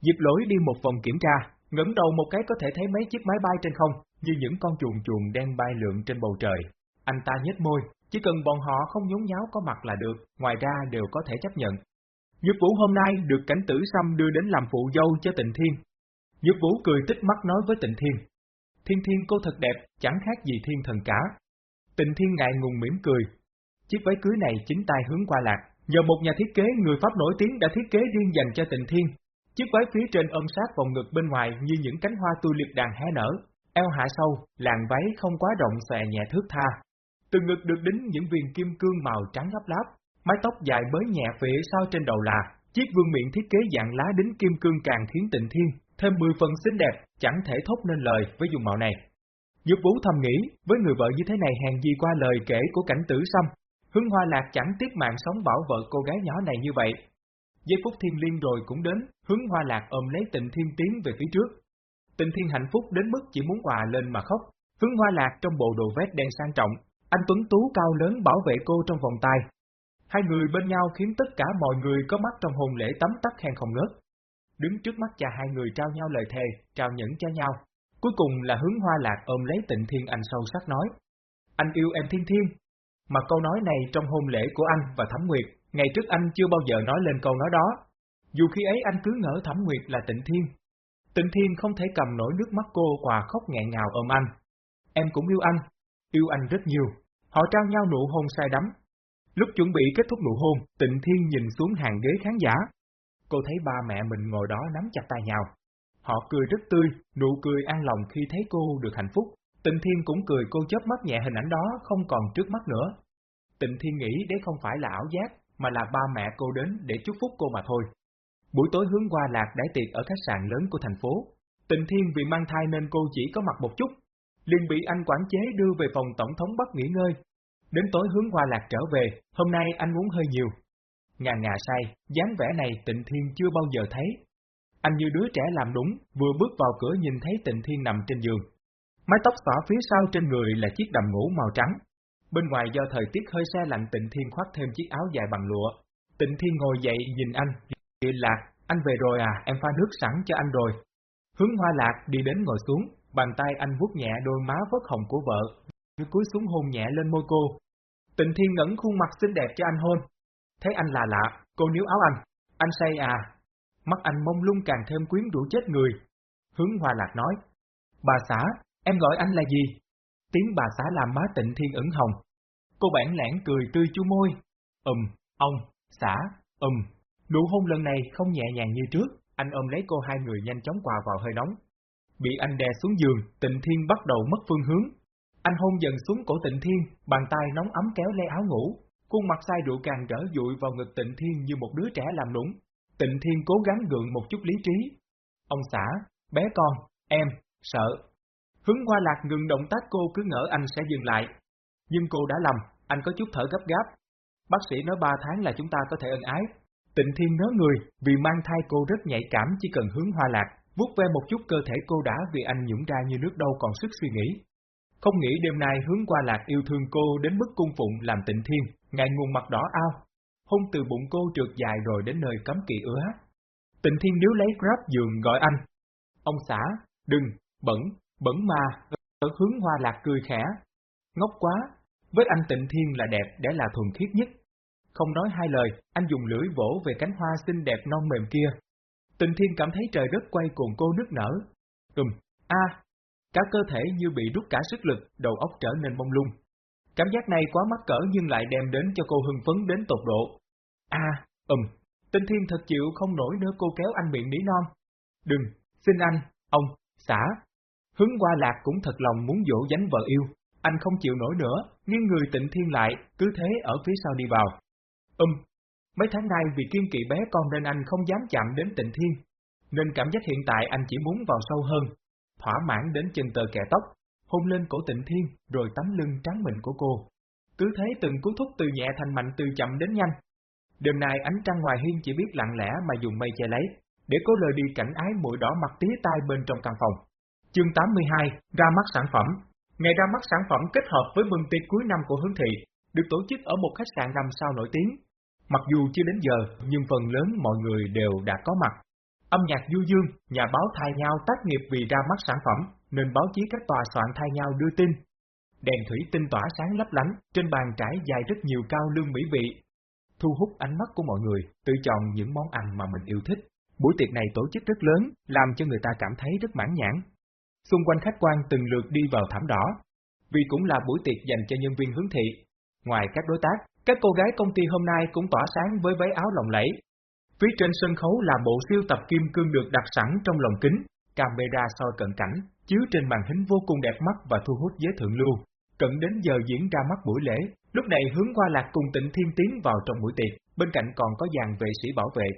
Dịp lỗi đi một vòng kiểm tra, ngẩng đầu một cái có thể thấy mấy chiếc máy bay trên không, như những con chuồn chuồn đen bay lượn trên bầu trời. Anh ta nhếch môi, chỉ cần bọn họ không nhốn nháo có mặt là được, ngoài ra đều có thể chấp nhận. Nhược Vũ hôm nay được cảnh tử xăm đưa đến làm phụ dâu cho Tịnh Thiên. Nhược Vũ cười tích mắt nói với Tịnh Thiên. Thiên Thiên cô thật đẹp, chẳng khác gì thiên thần cả. Tịnh Thiên ngại ngùng mỉm cười. Chiếc váy cưới này chính tay hướng qua lạc, nhờ một nhà thiết kế người Pháp nổi tiếng đã thiết kế riêng dành cho Tịnh Thiên. Chiếc váy phía trên ôm sát vòng ngực bên ngoài như những cánh hoa tulip đàn hé nở, eo hạ sâu, làn váy không quá rộng xòe nhẹ thước tha, từ ngực được đính những viên kim cương màu trắng lấp láp, mái tóc dài bới nhẹ phía sau trên đầu là, chiếc vương miệng thiết kế dạng lá đính kim cương càng khiến tịnh thiên, thêm 10 phần xinh đẹp, chẳng thể thốt nên lời với dùng mạo này. Dược Vũ thầm nghĩ, với người vợ như thế này hèn gì qua lời kể của cảnh tử xăm, Hưng hoa lạc chẳng tiếc mạng sống bảo vợ cô gái nhỏ này như vậy. Giây phút thiên liên rồi cũng đến, hướng hoa lạc ôm lấy tịnh thiên tiến về phía trước. Tịnh thiên hạnh phúc đến mức chỉ muốn quà lên mà khóc, hướng hoa lạc trong bộ đồ vest đen sang trọng, anh Tuấn Tú cao lớn bảo vệ cô trong vòng tay. Hai người bên nhau khiến tất cả mọi người có mắt trong hồn lễ tắm tắt khen không ngớt. Đứng trước mắt cha hai người trao nhau lời thề, trao nhẫn cho nhau. Cuối cùng là hướng hoa lạc ôm lấy tịnh thiên anh sâu sắc nói. Anh yêu em thiên thiên. Mà câu nói này trong hôn lễ của anh và Thẩm Nguyệt, ngày trước anh chưa bao giờ nói lên câu nói đó. Dù khi ấy anh cứ ngỡ Thẩm Nguyệt là tịnh thiên. Tịnh thiên không thể cầm nổi nước mắt cô quà khóc nghẹn ngào ôm anh. Em cũng yêu anh, yêu anh rất nhiều. Họ trao nhau nụ hôn say đắm. Lúc chuẩn bị kết thúc nụ hôn, tịnh thiên nhìn xuống hàng ghế khán giả. Cô thấy ba mẹ mình ngồi đó nắm chặt tay nhau. Họ cười rất tươi, nụ cười an lòng khi thấy cô được hạnh phúc. Tịnh thiên cũng cười cô chớp mắt nhẹ hình ảnh đó không còn trước mắt nữa. Tịnh thiên nghĩ đấy không phải là ảo giác, mà là ba mẹ cô đến để chúc phúc cô mà thôi. Buổi tối hướng qua lạc đãi tiệc ở khách sạn lớn của thành phố. Tịnh Thiên vì mang thai nên cô chỉ có mặt một chút, liền bị anh quản chế đưa về phòng tổng thống Bắc nghỉ ngơi. Đến tối hướng Hoa Lạc trở về, hôm nay anh uống hơi nhiều. ngà ngà say, dáng vẻ này tịnh thiên chưa bao giờ thấy. Anh như đứa trẻ làm đúng, vừa bước vào cửa nhìn thấy tịnh thiên nằm trên giường. Mái tóc xõa phía sau trên người là chiếc đầm ngủ màu trắng. Bên ngoài do thời tiết hơi xe lạnh tịnh thiên khoác thêm chiếc áo dài bằng lụa. Tịnh thiên ngồi dậy nhìn anh, kỳ Lạc, anh về rồi à, em pha nước sẵn cho anh rồi. Hướng hoa lạc đi đến ngồi xuống, bàn tay anh vuốt nhẹ đôi má vớt hồng của vợ, cúi xuống hôn nhẹ lên môi cô. Tịnh Thiên ngẩn khuôn mặt xinh đẹp cho anh hôn. Thấy anh là lạ, cô níu áo anh. Anh say à? Mắt anh mông lung càng thêm quyến rũ chết người. Hướng Hoa Lạc nói. Bà xã, em gọi anh là gì? Tiếng bà xã làm má tịnh thiên ửng hồng. Cô bản lãng cười tươi chu môi. Ừm, ông, xã, ừm. Nụ hôn lần này không nhẹ nhàng như trước, anh ôm lấy cô hai người nhanh chóng quà vào hơi nóng. Bị anh đè xuống giường, tịnh thiên bắt đầu mất phương hướng. Anh hôn dần xuống cổ tịnh thiên, bàn tay nóng ấm kéo lê áo ngủ, khuôn mặt say rượu càng trở dụi vào ngực tịnh thiên như một đứa trẻ làm lũng. Tịnh thiên cố gắng gượng một chút lý trí. Ông xã, bé con, em, sợ. Hướng Hoa lạc ngừng động tác cô cứ ngỡ anh sẽ dừng lại. Nhưng cô đã lầm, anh có chút thở gấp gáp. Bác sĩ nói ba tháng là chúng ta có thể ân ái, Tịnh Thiên nhớ người, vì mang thai cô rất nhạy cảm chỉ cần hướng hoa lạc, vuốt ve một chút cơ thể cô đã vì anh nhũng ra như nước đâu còn sức suy nghĩ. Không nghĩ đêm nay hướng qua lạc yêu thương cô đến mức cung phụng làm tịnh thiên, ngại nguồn mặt đỏ ao. Hôn từ bụng cô trượt dài rồi đến nơi cấm kỵ ứa. Tịnh thiên nếu lấy grab giường gọi anh. Ông xã, đừng, bẩn, bẩn mà, ở hướng hoa lạc cười khẽ. Ngốc quá, với anh tịnh thiên là đẹp để là thuần khiết nhất, không nói hai lời, anh dùng lưỡi vỗ về cánh hoa xinh đẹp non mềm kia. Tình thiên cảm thấy trời đất quay cuồng cô nức nở. Ừm, a, cả cơ thể như bị rút cả sức lực, đầu óc trở nên mông lung. Cảm giác này quá mắc cỡ nhưng lại đem đến cho cô hưng phấn đến tột độ. A, à, ừm, tinh thiên thật chịu không nổi nữa cô kéo anh miệng ní non. Đừng, xin anh, ông, xã. Hướng qua lạc cũng thật lòng muốn dỗ dánh vợ yêu. Anh không chịu nổi nữa, nghiêng người tịnh thiên lại, cứ thế ở phía sau đi vào. Ừm, mấy tháng nay vì kiên kỵ bé con nên anh không dám chạm đến tịnh thiên, nên cảm giác hiện tại anh chỉ muốn vào sâu hơn, thỏa mãn đến chân tờ kẻ tóc, hôn lên cổ tịnh thiên, rồi tắm lưng trắng mịn của cô. Cứ thế từng cú thúc từ nhẹ thành mạnh từ chậm đến nhanh. Đêm nay ánh trăng ngoài hiên chỉ biết lặng lẽ mà dùng mây che lấy, để cố lời đi cảnh ái mũi đỏ mặt tía tai bên trong căn phòng. Chương 82, ra mắt sản phẩm. Ngày ra mắt sản phẩm kết hợp với mừng tiệc cuối năm của Hướng Thị, được tổ chức ở một khách sạn năm sao nổi tiếng, Mặc dù chưa đến giờ, nhưng phần lớn mọi người đều đã có mặt. Âm nhạc du dương, nhà báo thay nhau tác nghiệp vì ra mắt sản phẩm, nên báo chí các tòa soạn thay nhau đưa tin. Đèn thủy tinh tỏa sáng lấp lánh, trên bàn trải dài rất nhiều cao lương mỹ vị. Thu hút ánh mắt của mọi người, tự chọn những món ăn mà mình yêu thích. Buổi tiệc này tổ chức rất lớn, làm cho người ta cảm thấy rất mãn nhãn. Xung quanh khách quan từng lượt đi vào thảm đỏ, vì cũng là buổi tiệc dành cho nhân viên hướng thị. Ngoài các đối tác, các cô gái công ty hôm nay cũng tỏa sáng với váy áo lộng lẫy. Phía trên sân khấu là bộ siêu tập kim cương được đặt sẵn trong lồng kính, camera soi cận cảnh, chiếu trên màn hình vô cùng đẹp mắt và thu hút giới thượng lưu. Cận đến giờ diễn ra mắt buổi lễ, lúc này hướng qua lạc cùng tịnh thiên tiến vào trong buổi tiệc, bên cạnh còn có dàn vệ sĩ bảo vệ.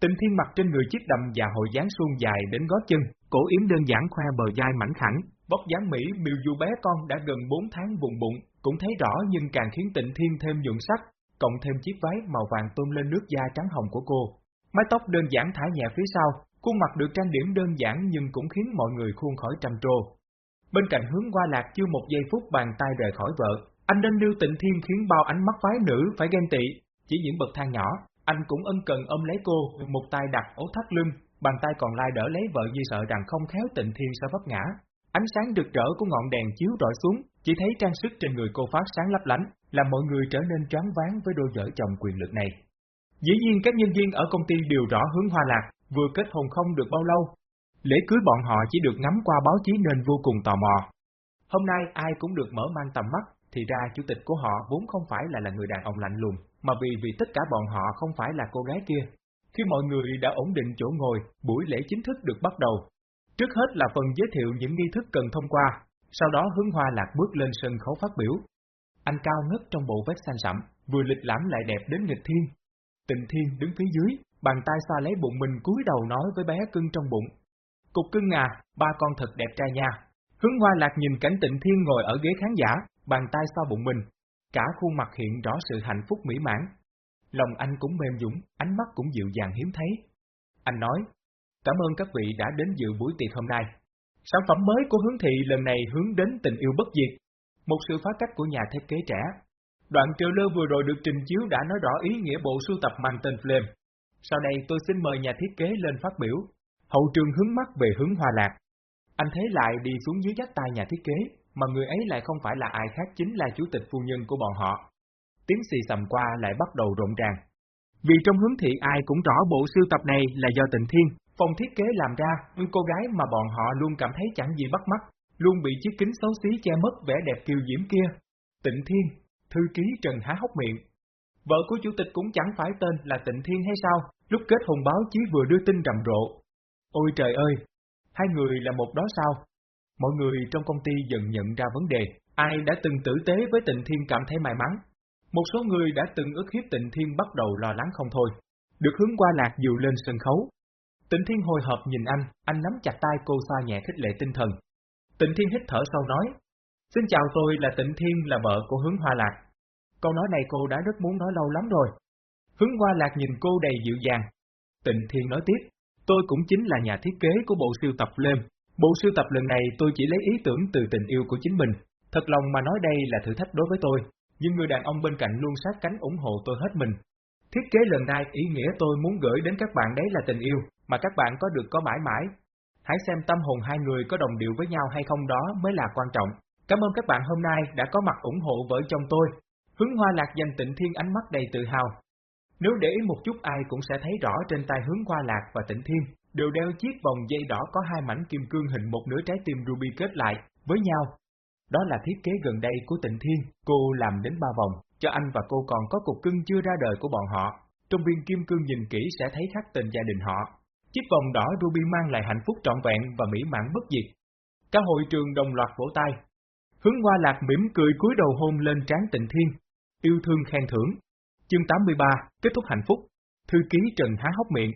Tịnh thiên mặc trên người chiếc đầm và hội dáng suông dài đến gót chân, cổ yếm đơn giản khoe bờ vai mảnh khảnh, bóc dáng Mỹ miêu du bé con đã gần 4 tháng vùng bụng, cũng thấy rõ nhưng càng khiến tịnh thiên thêm nhuận sắc, cộng thêm chiếc váy màu vàng tôn lên nước da trắng hồng của cô. Mái tóc đơn giản thả nhẹ phía sau, khuôn mặt được trang điểm đơn giản nhưng cũng khiến mọi người khuôn khỏi trầm trồ. Bên cạnh hướng qua lạc chưa một giây phút bàn tay rời khỏi vợ, anh nên lưu tịnh thiên khiến bao ánh mắt phái nữ phải ghen tị, chỉ những bậc thang nhỏ, anh cũng ân cần ôm lấy cô, một tay đặt ố thắt lưng, bàn tay còn lai đỡ lấy vợ như sợ rằng không khéo tịnh thiên sẽ vấp ngã. Ánh sáng rực rỡ của ngọn đèn chiếu rọi xuống, chỉ thấy trang sức trên người cô phát sáng lấp lánh, làm mọi người trở nên choáng váng với đôi vợ chồng quyền lực này. Dĩ nhiên các nhân viên ở công ty đều rõ hướng hoa lạc, vừa kết hôn không được bao lâu. Lễ cưới bọn họ chỉ được ngắm qua báo chí nên vô cùng tò mò. Hôm nay ai cũng được mở mang tầm mắt, thì ra chủ tịch của họ vốn không phải là là người đàn ông lạnh lùng, mà vì vì tất cả bọn họ không phải là cô gái kia. Khi mọi người đã ổn định chỗ ngồi, buổi lễ chính thức được bắt đầu, Trước hết là phần giới thiệu những nghi thức cần thông qua, sau đó hướng hoa lạc bước lên sân khấu phát biểu. Anh cao ngất trong bộ vest xanh sậm, vừa lịch lãm lại đẹp đến nghịch thiên. Tịnh thiên đứng phía dưới, bàn tay xoa lấy bụng mình cúi đầu nói với bé cưng trong bụng. Cục cưng à, ba con thật đẹp trai nha. Hướng hoa lạc nhìn cảnh tịnh thiên ngồi ở ghế khán giả, bàn tay xoa bụng mình. Cả khuôn mặt hiện rõ sự hạnh phúc mỹ mãn. lòng anh cũng mềm dũng, ánh mắt cũng dịu dàng hiếm thấy. Anh nói, cảm ơn các vị đã đến dự buổi tiệc hôm nay. Sản phẩm mới của hướng thị lần này hướng đến tình yêu bất diệt, một sự phá cách của nhà thiết kế trẻ. Đoạn trailer vừa rồi được trình chiếu đã nói rõ ý nghĩa bộ sưu tập mang tên Flame. Sau đây tôi xin mời nhà thiết kế lên phát biểu. Hậu trường hướng mắt về hướng hoa lạc. Anh thấy lại đi xuống dưới dắt tay nhà thiết kế, mà người ấy lại không phải là ai khác chính là chủ tịch phu nhân của bọn họ. Tiếng xì sầm qua lại bắt đầu rộn ràng. Vì trong hướng thị ai cũng rõ bộ sưu tập này là do tịnh thiên, phòng thiết kế làm ra, cô gái mà bọn họ luôn cảm thấy chẳng gì bắt mắt, luôn bị chiếc kính xấu xí che mất vẻ đẹp kiều diễm kia. Tịnh thiên, thư ký Trần há hốc miệng. Vợ của chủ tịch cũng chẳng phải tên là Tịnh Thiên hay sao, lúc kết hôn báo chí vừa đưa tin rầm rộ. Ôi trời ơi, hai người là một đó sao? Mọi người trong công ty dần nhận ra vấn đề, ai đã từng tử tế với Tịnh Thiên cảm thấy may mắn, một số người đã từng ức hiếp tịnh thiên bắt đầu lo lắng không thôi. Được hướng qua lạc dịu lên sân khấu. Tịnh thiên hồi hộp nhìn anh, anh nắm chặt tay cô xoa nhẹ khích lệ tinh thần. Tịnh thiên hít thở sâu nói, Xin chào tôi là Tịnh Thiên là vợ của hướng hoa lạc. Câu nói này cô đã rất muốn nói lâu lắm rồi. Hướng hoa lạc nhìn cô đầy dịu dàng. Tịnh Thiên nói tiếp, tôi cũng chính là nhà thiết kế của bộ siêu tập Lêm. Bộ siêu tập lần này tôi chỉ lấy ý tưởng từ tình yêu của chính mình. Thật lòng mà nói đây là thử thách đối với tôi nhưng người đàn ông bên cạnh luôn sát cánh ủng hộ tôi hết mình. Thiết kế lần này ý nghĩa tôi muốn gửi đến các bạn đấy là tình yêu, mà các bạn có được có mãi mãi. Hãy xem tâm hồn hai người có đồng điệu với nhau hay không đó mới là quan trọng. Cảm ơn các bạn hôm nay đã có mặt ủng hộ vợ chồng tôi. Hướng hoa lạc dành tịnh thiên ánh mắt đầy tự hào. Nếu để ý một chút ai cũng sẽ thấy rõ trên tay hướng hoa lạc và tịnh thiên, đều đeo chiếc vòng dây đỏ có hai mảnh kim cương hình một nửa trái tim ruby kết lại với nhau, đó là thiết kế gần đây của tịnh thiên, cô làm đến ba vòng, cho anh và cô còn có cục cưng chưa ra đời của bọn họ. Trong viên kim cương nhìn kỹ sẽ thấy khắc tên gia đình họ. Chiếc vòng đỏ ruby mang lại hạnh phúc trọn vẹn và mỹ mãn bất diệt. Cả hội trường đồng loạt vỗ tay. Hướng Hoa Lạc mỉm cười cúi đầu hôn lên trán tịnh thiên. Yêu thương khen thưởng. Chương 83, kết thúc hạnh phúc. Thư ký Trần há hốc miệng.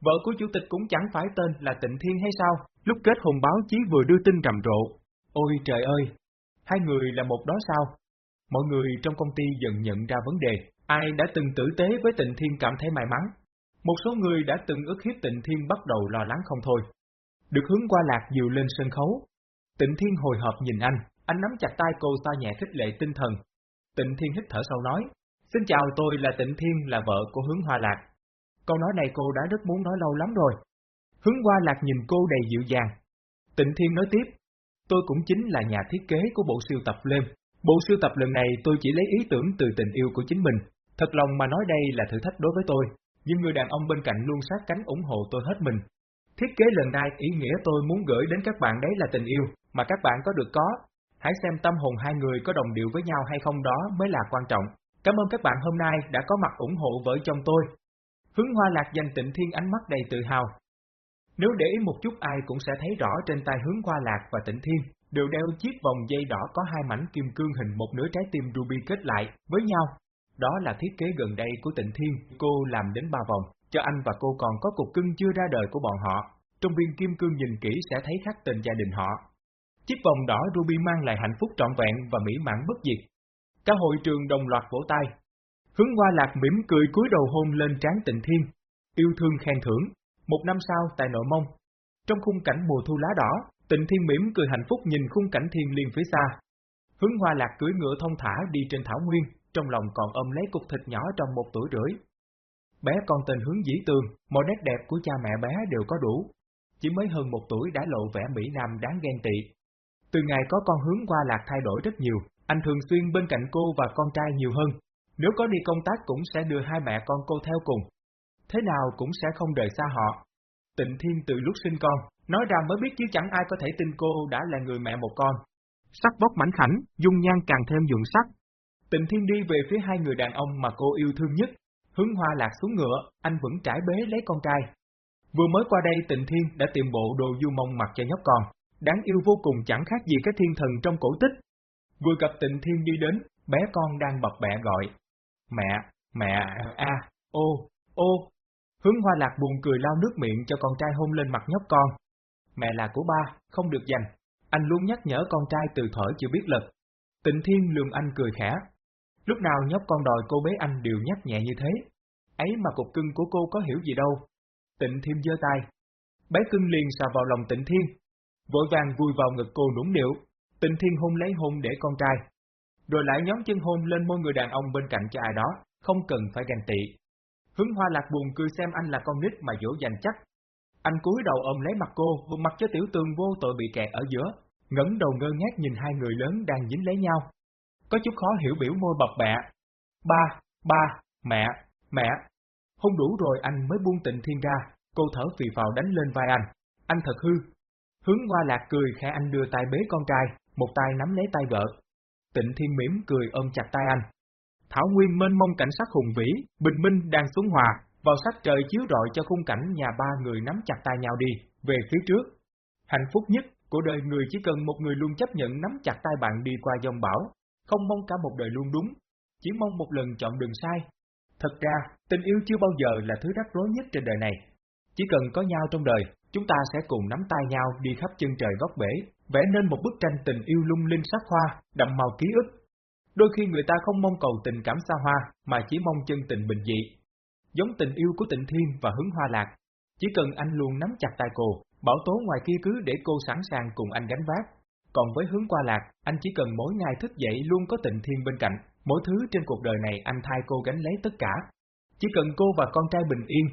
Vợ của chủ tịch cũng chẳng phải tên là Tịnh Thiên hay sao, lúc kết hôn báo chí vừa đưa tin rầm rộ. Ôi trời ơi, Hai người là một đó sao? Mọi người trong công ty dần nhận ra vấn đề, ai đã từng tử tế với tịnh thiên cảm thấy may mắn. Một số người đã từng ức hiếp tịnh thiên bắt đầu lo lắng không thôi. Được hướng qua lạc dìu lên sân khấu. Tịnh thiên hồi hộp nhìn anh, anh nắm chặt tay cô xoa nhẹ khích lệ tinh thần. Tịnh thiên hít thở sâu nói, Xin chào tôi là Tịnh Thiên là vợ của hướng hoa lạc. Câu nói này cô đã rất muốn nói lâu lắm rồi. Hướng hoa lạc nhìn cô đầy dịu dàng. Tịnh Thiên nói tiếp, Tôi cũng chính là nhà thiết kế của bộ siêu tập Lêm. Bộ siêu tập lần này tôi chỉ lấy ý tưởng từ tình yêu của chính mình. Thật lòng mà nói đây là thử thách đối với tôi, nhưng người đàn ông bên cạnh luôn sát cánh ủng hộ tôi hết mình. Thiết kế lần này ý nghĩa tôi muốn gửi đến các bạn đấy là tình yêu, mà các bạn có được có. Hãy xem tâm hồn hai người có đồng điệu với nhau hay không đó mới là quan trọng. Cảm ơn các bạn hôm nay đã có mặt ủng hộ vợ chồng tôi. Hướng Hoa Lạc dành tịnh thiên ánh mắt đầy tự hào, nếu để ý một chút ai cũng sẽ thấy rõ trên tay hướng Hoa lạc và tịnh thiên, đều đeo chiếc vòng dây đỏ có hai mảnh kim cương hình một nửa trái tim ruby kết lại với nhau. Đó là thiết kế gần đây của tịnh thiên, cô làm đến ba vòng, cho anh và cô còn có cục cưng chưa ra đời của bọn họ. Trong viên kim cương nhìn kỹ sẽ thấy khắc tên gia đình họ. Chiếc vòng đỏ ruby mang lại hạnh phúc trọn vẹn và mỹ mãn bất diệt. Cả hội trường đồng loạt vỗ tay. Hướng Hoa lạc mỉm cười cúi đầu hôn lên trán tịnh thiên, yêu thương khen thưởng. Một năm sau tại nội mông, trong khung cảnh mùa thu lá đỏ, tịnh thiên mỉm cười hạnh phúc nhìn khung cảnh thiên liên phía xa. Hướng hoa lạc cưỡi ngựa thông thả đi trên thảo nguyên, trong lòng còn ôm lấy cục thịt nhỏ trong một tuổi rưỡi. Bé con tình hướng dĩ tường, mọi nét đẹp của cha mẹ bé đều có đủ. Chỉ mới hơn một tuổi đã lộ vẻ Mỹ Nam đáng ghen tị. Từ ngày có con hướng qua lạc thay đổi rất nhiều, anh thường xuyên bên cạnh cô và con trai nhiều hơn. Nếu có đi công tác cũng sẽ đưa hai mẹ con cô theo cùng, thế nào cũng sẽ không rời xa họ. Tịnh Thiên từ lúc sinh con, nói ra mới biết chứ chẳng ai có thể tin cô đã là người mẹ một con. Sắc vóc mảnh khảnh, dung nhan càng thêm nhuận sắc. Tịnh Thiên đi về phía hai người đàn ông mà cô yêu thương nhất, hướng hoa lạc xuống ngựa, anh vẫn trải bế lấy con trai. Vừa mới qua đây Tịnh Thiên đã tìm bộ đồ du mông mặc cho nhóc con, đáng yêu vô cùng chẳng khác gì cái thiên thần trong cổ tích. Vừa gặp Tịnh Thiên đi đến, bé con đang bập bẹ gọi. Mẹ, mẹ, a, ô, ô, Hướng hoa lạc buồn cười lau nước miệng cho con trai hôn lên mặt nhóc con. Mẹ là của ba, không được giành. Anh luôn nhắc nhở con trai từ thở chưa biết lật. Tịnh Thiên lườm anh cười khẽ. Lúc nào nhóc con đòi cô bế anh đều nhắc nhẹ như thế. Ấy mà cục cưng của cô có hiểu gì đâu. Tịnh Thiên giơ tay. Bé cưng liền xà vào lòng Tịnh Thiên. Vội vàng vui vào ngực cô nũng nịu. Tịnh Thiên hôn lấy hôn để con trai. Rồi lại nhóm chân hôn lên môi người đàn ông bên cạnh cho ai đó, không cần phải ganh tị. Hướng hoa lạc buồn cười xem anh là con nít mà dỗ dành chắc. Anh cúi đầu ôm lấy mặt cô, hôn mặt cho tiểu tường vô tội bị kẹt ở giữa, ngẩng đầu ngơ ngác nhìn hai người lớn đang dính lấy nhau. Có chút khó hiểu biểu môi bập bẹ. Ba, ba, mẹ, mẹ. Không đủ rồi anh mới buông tịnh thiên ra, cô thở phì phào đánh lên vai anh. Anh thật hư. Hướng hoa lạc cười khẽ anh đưa tay bế con trai, một tay nắm lấy tay vợ. Tịnh thiên mỉm cười ôm chặt tay anh. Thảo Nguyên mênh mông cảnh sắc hùng vĩ, bình minh đang xuống hòa, vào sắc trời chiếu rọi cho khung cảnh nhà ba người nắm chặt tay nhau đi, về phía trước. Hạnh phúc nhất của đời người chỉ cần một người luôn chấp nhận nắm chặt tay bạn đi qua dòng bão, không mong cả một đời luôn đúng, chỉ mong một lần chọn đường sai. Thật ra, tình yêu chưa bao giờ là thứ rắc rối nhất trên đời này. Chỉ cần có nhau trong đời, chúng ta sẽ cùng nắm tay nhau đi khắp chân trời góc bể, vẽ nên một bức tranh tình yêu lung linh sắc hoa, đậm màu ký ức. Đôi khi người ta không mong cầu tình cảm xa hoa, mà chỉ mong chân tình bình dị. Giống tình yêu của tịnh thiên và hướng hoa lạc. Chỉ cần anh luôn nắm chặt tay cô, bảo tố ngoài kia cứ để cô sẵn sàng cùng anh gánh vác. Còn với hướng qua lạc, anh chỉ cần mỗi ngày thức dậy luôn có tịnh thiên bên cạnh, mỗi thứ trên cuộc đời này anh thay cô gánh lấy tất cả. Chỉ cần cô và con trai bình yên.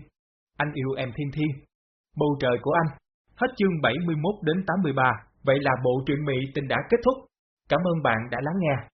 Anh yêu em thiên thiên. Bầu trời của anh. Hết chương 71 đến 83, vậy là bộ truyện Mỹ tình đã kết thúc. Cảm ơn bạn đã lắng nghe.